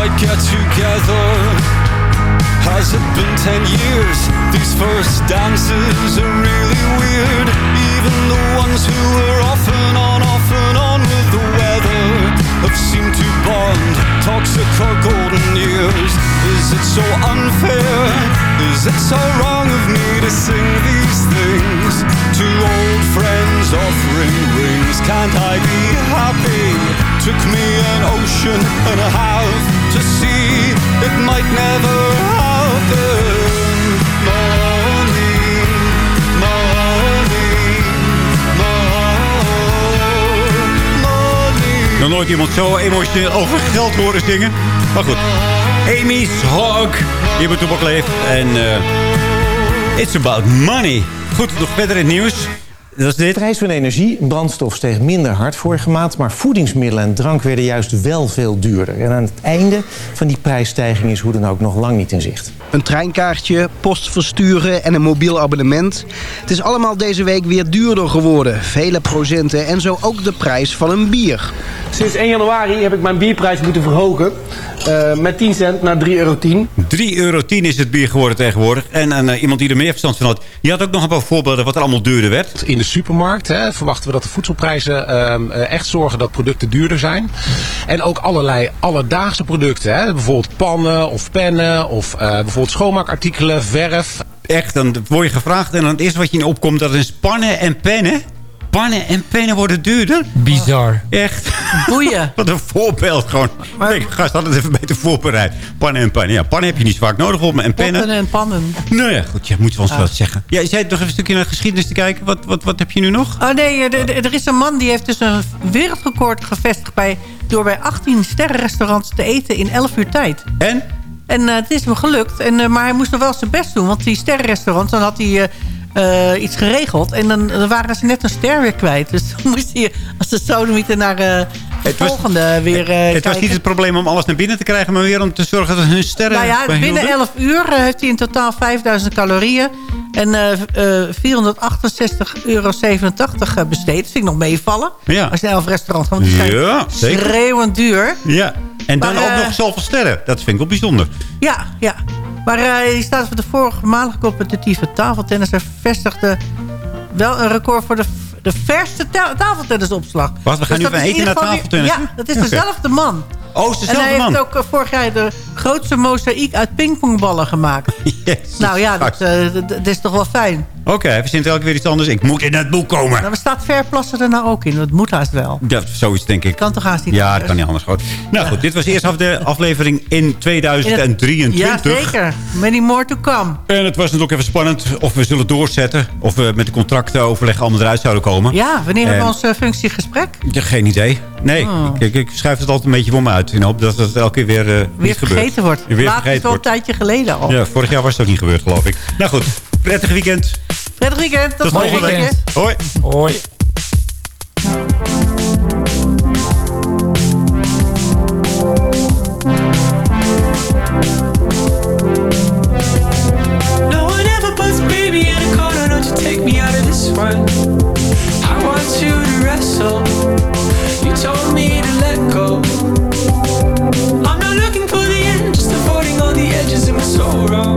in get together? Has it been ten years? These first dances are really weird. Even the ones who were off and on, off and on have seemed to bond. Toxic or golden years. Is it so unfair? Is it so wrong of me to sing these things? To old friends offering rings. Can't I be happy? Took me an ocean and a half to see it might never happen. Nog nooit iemand zo emotioneel over geld horen zingen. Maar goed. Amy's Hog. Hier bij Toepak Leef. En eh it's about money. Goed, nog verder in het nieuws. Dat is dit. De prijs van energie, brandstof steeg minder hard vorige maand... maar voedingsmiddelen en drank werden juist wel veel duurder. En aan het einde van die prijsstijging is hoe dan ook nog lang niet in zicht. Een treinkaartje, post versturen en een mobiel abonnement. Het is allemaal deze week weer duurder geworden. Vele procenten en zo ook de prijs van een bier. Sinds 1 januari heb ik mijn bierprijs moeten verhogen. eh, met 10 cent naar 3,10 euro. 3,10 euro is het bier geworden tegenwoordig. En, en eh, iemand die er meer verstand van had... die had ook nog een paar voorbeelden wat er allemaal duurder werd. In de supermarkt hè, verwachten we dat de voedselprijzen ehm, eh, echt zorgen dat producten duurder zijn. En ook allerlei alledaagse producten. Hè, bijvoorbeeld pannen of pennen of eh, bijvoorbeeld schoonmaakartikelen, verf. Echt, dan word je gevraagd en dan het eerste wat je in opkomt... dat is pannen en pennen. Pannen en pennen worden duurder. Bizar. Echt. Boeien. Wat een voorbeeld gewoon. Maar... Ik ga het even beter voorbereid. Pannen en pennen. Ja, pannen heb je niet zo vaak nodig op me. En pennen. Potten en pannen. Nou ja, goed. Je moet wel eens Ah. wat zeggen. Ja, je zei nog even een stukje naar geschiedenis te kijken. Wat, wat, wat heb je nu nog? Oh nee, er- er er is een man die heeft dus een wereldrecord gevestigd... Bij, door bij 18 sterrenrestaurants te eten in 11 uur tijd. En? En eh, het is hem gelukt. En, eh, maar hij moest nog wel zijn best doen. Want die sterrenrestaurants, dan had hij eh, eh, iets geregeld. En dan, dan waren ze net een ster weer kwijt. Dus dan moest hij als de sodemieter naar de was- volgende weer eh het was niet het probleem om alles naar binnen te krijgen... maar weer om te zorgen dat hun sterren... Nou ja, binnen behielden. 11 uur heeft hij in totaal 5000 calorieën. En eh eh 468,87 euro besteed. Dat vind ik nog meevallen. Ja. Als je naar 11 restaurants gaat. Want die zijn Ja, zeker. schreeuwend duur. Ja, en dan Maar, ook eh, nog zoveel sterren. Dat vind ik wel bijzonder. Ja, ja. Maar eh hij staat voor de voormalige competitieve tafeltennis. Hij vestigde wel een record voor de, de verste ta tafeltennisopslag. Wacht, we gaan nu dat van eten naar tafeltennis. Ja, dat is dezelfde man. Oh, is En dezelfde hij man. heeft ook eh, vorig jaar de grootste mozaïek uit pingpongballen gemaakt. nou ja, dat, eh, dat is toch wel fijn. Oké, hij verzint elke keer iets anders. Ik moet in het boek komen. Nou, maar staat Verplassen er nou ook in? Dat moet haast wel. Ja, zoiets denk ik. Kan toch haast niet Ja, dat kan niet anders. Goed. Nou goed, dit was eerst af de aflevering in 2023. Ja, zeker. Many more to come. En het was natuurlijk even spannend of we zullen doorzetten. Of we met de contractoverleg allemaal eruit zouden komen. Ja, wanneer hebben we ons eh, functiegesprek? Ja, geen idee. Nee, Oh. ik, ik, schuif het altijd een beetje voor me uit. In de hoop dat het elke keer weer, eh, Weer niet gebeurt. vergeten wordt. Weer Laat is vergeten wel een wordt. tijdje geleden al. Ja, vorig jaar was het ook niet gebeurd, geloof ik. Nou goed, Prettig weekend. Prettig weekend, tot weekend. Hoi. No one ever puts baby in a car, I don't just take me out of this one. I want you to wrestle. You told me to let go. I'm not looking for the end, just supporting on the edges of my sorrow.